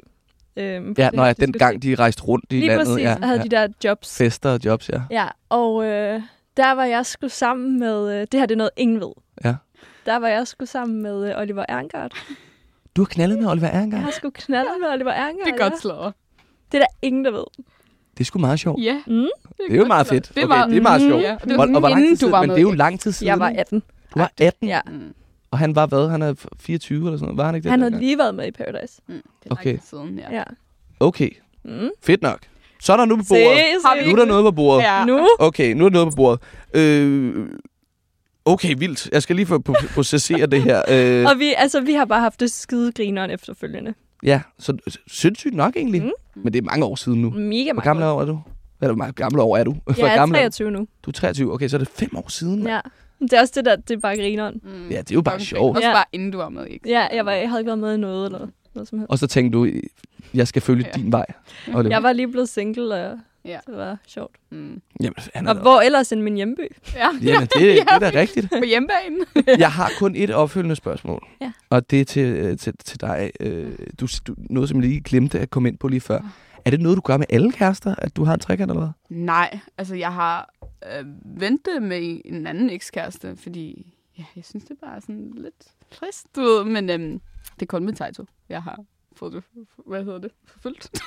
Øhm, Ja, når jeg, de den gang, de rejste rundt i Lige landet. præcis, ja, og havde ja. de der jobs. Fester og jobs, ja. Ja, og øh, der var jeg sgu sammen med... Øh, det her det er noget, ingen ved. Ja. Der var jeg sgu sammen med øh, Oliver Erngard. Du har knaldet med Oliver Jeg Erngard. har sgu knaldet med Oliver Erngard. Det er godt slået. Det er der ingen, der ved. Det er sgu meget sjovt. Ja, Mm. Det er jo meget fedt. Det er okay, meget- det er meget Mm. sjovt. Ja, det Og, var og hvor lang tid du siden? var Men med. det er jo lang tid siden. Jeg var 18. Du var 18, Ja. Mm. Og han var hvad? Han er 24 eller sådan noget. Var han ikke det? Han havde dengang? lige været med i Paradise. Mm. Det er Okay. siden, ja. Ja. Okay, Mm. fedt nok. Så er der nu på Se, bordet. Har vi se. Nu er der noget på bordet. Ja. Nu? Okay, nu er der noget på bordet. Øh, okay, vildt. Jeg skal lige få pro- processere det her. Øh, Og vi, altså, vi har bare haft det skide grineren efterfølgende. ja, så sindssygt nok egentlig. Mm. Men det er mange år siden nu. Mega Hvor meget. gammel er du? Hvad er du, meget gammel år er du? Hvor Jeg er gammel 23 nu. Du er 23. Okay, så er det fem år siden. Ja. Det er også det der, det er bare grineren. Mm. Ja, det er jo bare Okay. sjovt. Også Ja. bare inden du var med, ikke? Ja, jeg, var, jeg havde ikke været med i noget eller noget som helst. Og så tænkte du, jeg skal følge Ja. din vej. Og det, Jeg var lige blevet single, og Ja. det var sjovt. Mm. Jamen, han Og hvor ellers end min hjemby? Ja, Jamen, det, det er da rigtigt. på hjemmebanen. Jeg har kun et opfølgende spørgsmål. Ja. Og det er til, øh, til, til dig. Øh, Du, du, noget, som jeg lige glemte at komme ind på lige før. Er det noget, du gør med alle kærester, at du har en trekant eller hvad? Nej, altså jeg har øh, ventet med en anden ekskæreste, fordi ja, jeg synes, det bare er sådan lidt trist, du ved. Men øhm, det er kun med Taito, jeg har fået det, hvad hedder det, forfulgt.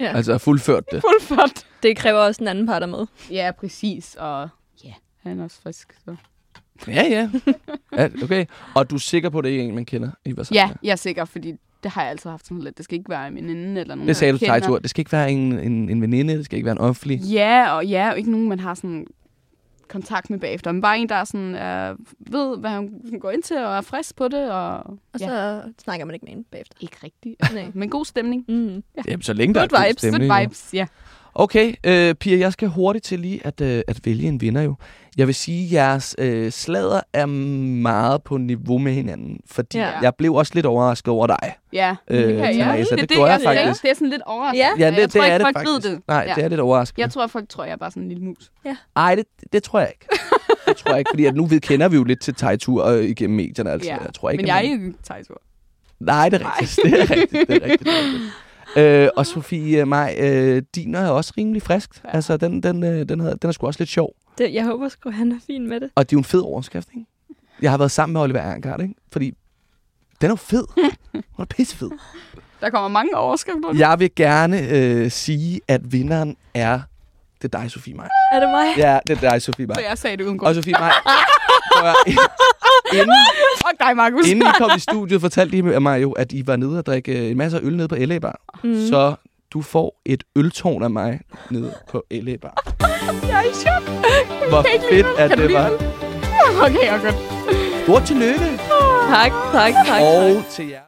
Ja. Altså fuldført det. Fuldført. Det kræver også en anden part der med. Ja, præcis, og ja, han er også frisk, så. Ja, ja. ja okay. Og du er sikker på, at det er en, man kender? I Ja, jeg er sikker, fordi det har jeg altid haft sådan lidt. Det skal ikke være min veninde eller nogen, Det sagde du til. Det skal ikke være en, en, en veninde, det skal ikke være en offentlig. Ja, og ja, og ikke nogen, man har sådan kontakt med bagefter. Men bare en, der er sådan, øh, ved, hvad han går ind til, og er frisk på det, og, Og ja, så snakker man ikke med en bagefter. ikke rigtigt. Nej. Men god stemning. Mm. Jamen, så længe der er Good god vibes, good stemning. Good vibes, ja. Okay, øh, Pia, jeg skal hurtigt til lige at, øh, at vælge en vinder jo. Jeg vil sige, at jeres øh, slader er meget på niveau med hinanden, fordi Ja. ja. jeg blev også lidt overrasket over dig. Ja, Øh, det, kan Therese, det det, det, gjorde jeg jeg faktisk. Det er sådan lidt overraskende. Ja. Ja, det, jeg tror det ikke, er det folk faktisk. ved det. Nej, Ja. det er lidt overraskende. Jeg tror, folk tror, jeg er bare sådan en lille mus. Ej, det, det tror jeg ikke. det tror jeg ikke, fordi at nu ved, kender vi jo lidt til Tejtur øh, igennem medierne. Altså. Ja. Jeg tror ikke, Men jeg er ikke Tejtur. Nej, det er rigtigt. Det er rigtigt. Det er rigtigt. Det er rigtigt. Øh, og Sofie Maj, øh, din er også rimelig frisk. Ja. Altså, den, den, øh, den, havde, den er sgu også lidt sjov. Det, jeg håber sgu, han er fin med det. Og det er jo en fed overskrift, ikke? Jeg har været sammen med Oliver Erngard, ikke? Fordi den er jo fed. Hun er pissefed. Der kommer mange overskrifter. Jeg vil gerne øh, sige, at vinderen er... Det er dig, Sofie Maj. Er det mig? Ja, det er dig, Sofie Maj. Så jeg sagde det uden Og grund. Sofie Maj, inden, Fuck dig, Markus. inden I kom i studiet, fortalte I mig jo, at I var nede og drikke øh, en masse øl nede på LA Bar. Mm. Så du får et øltårn af mig nede på LA Bar. Jeg er i chok. Hvor fedt, at det var. Okay, og godt. Stort tillykke. Tak, tak, tak. tak. Og til jer.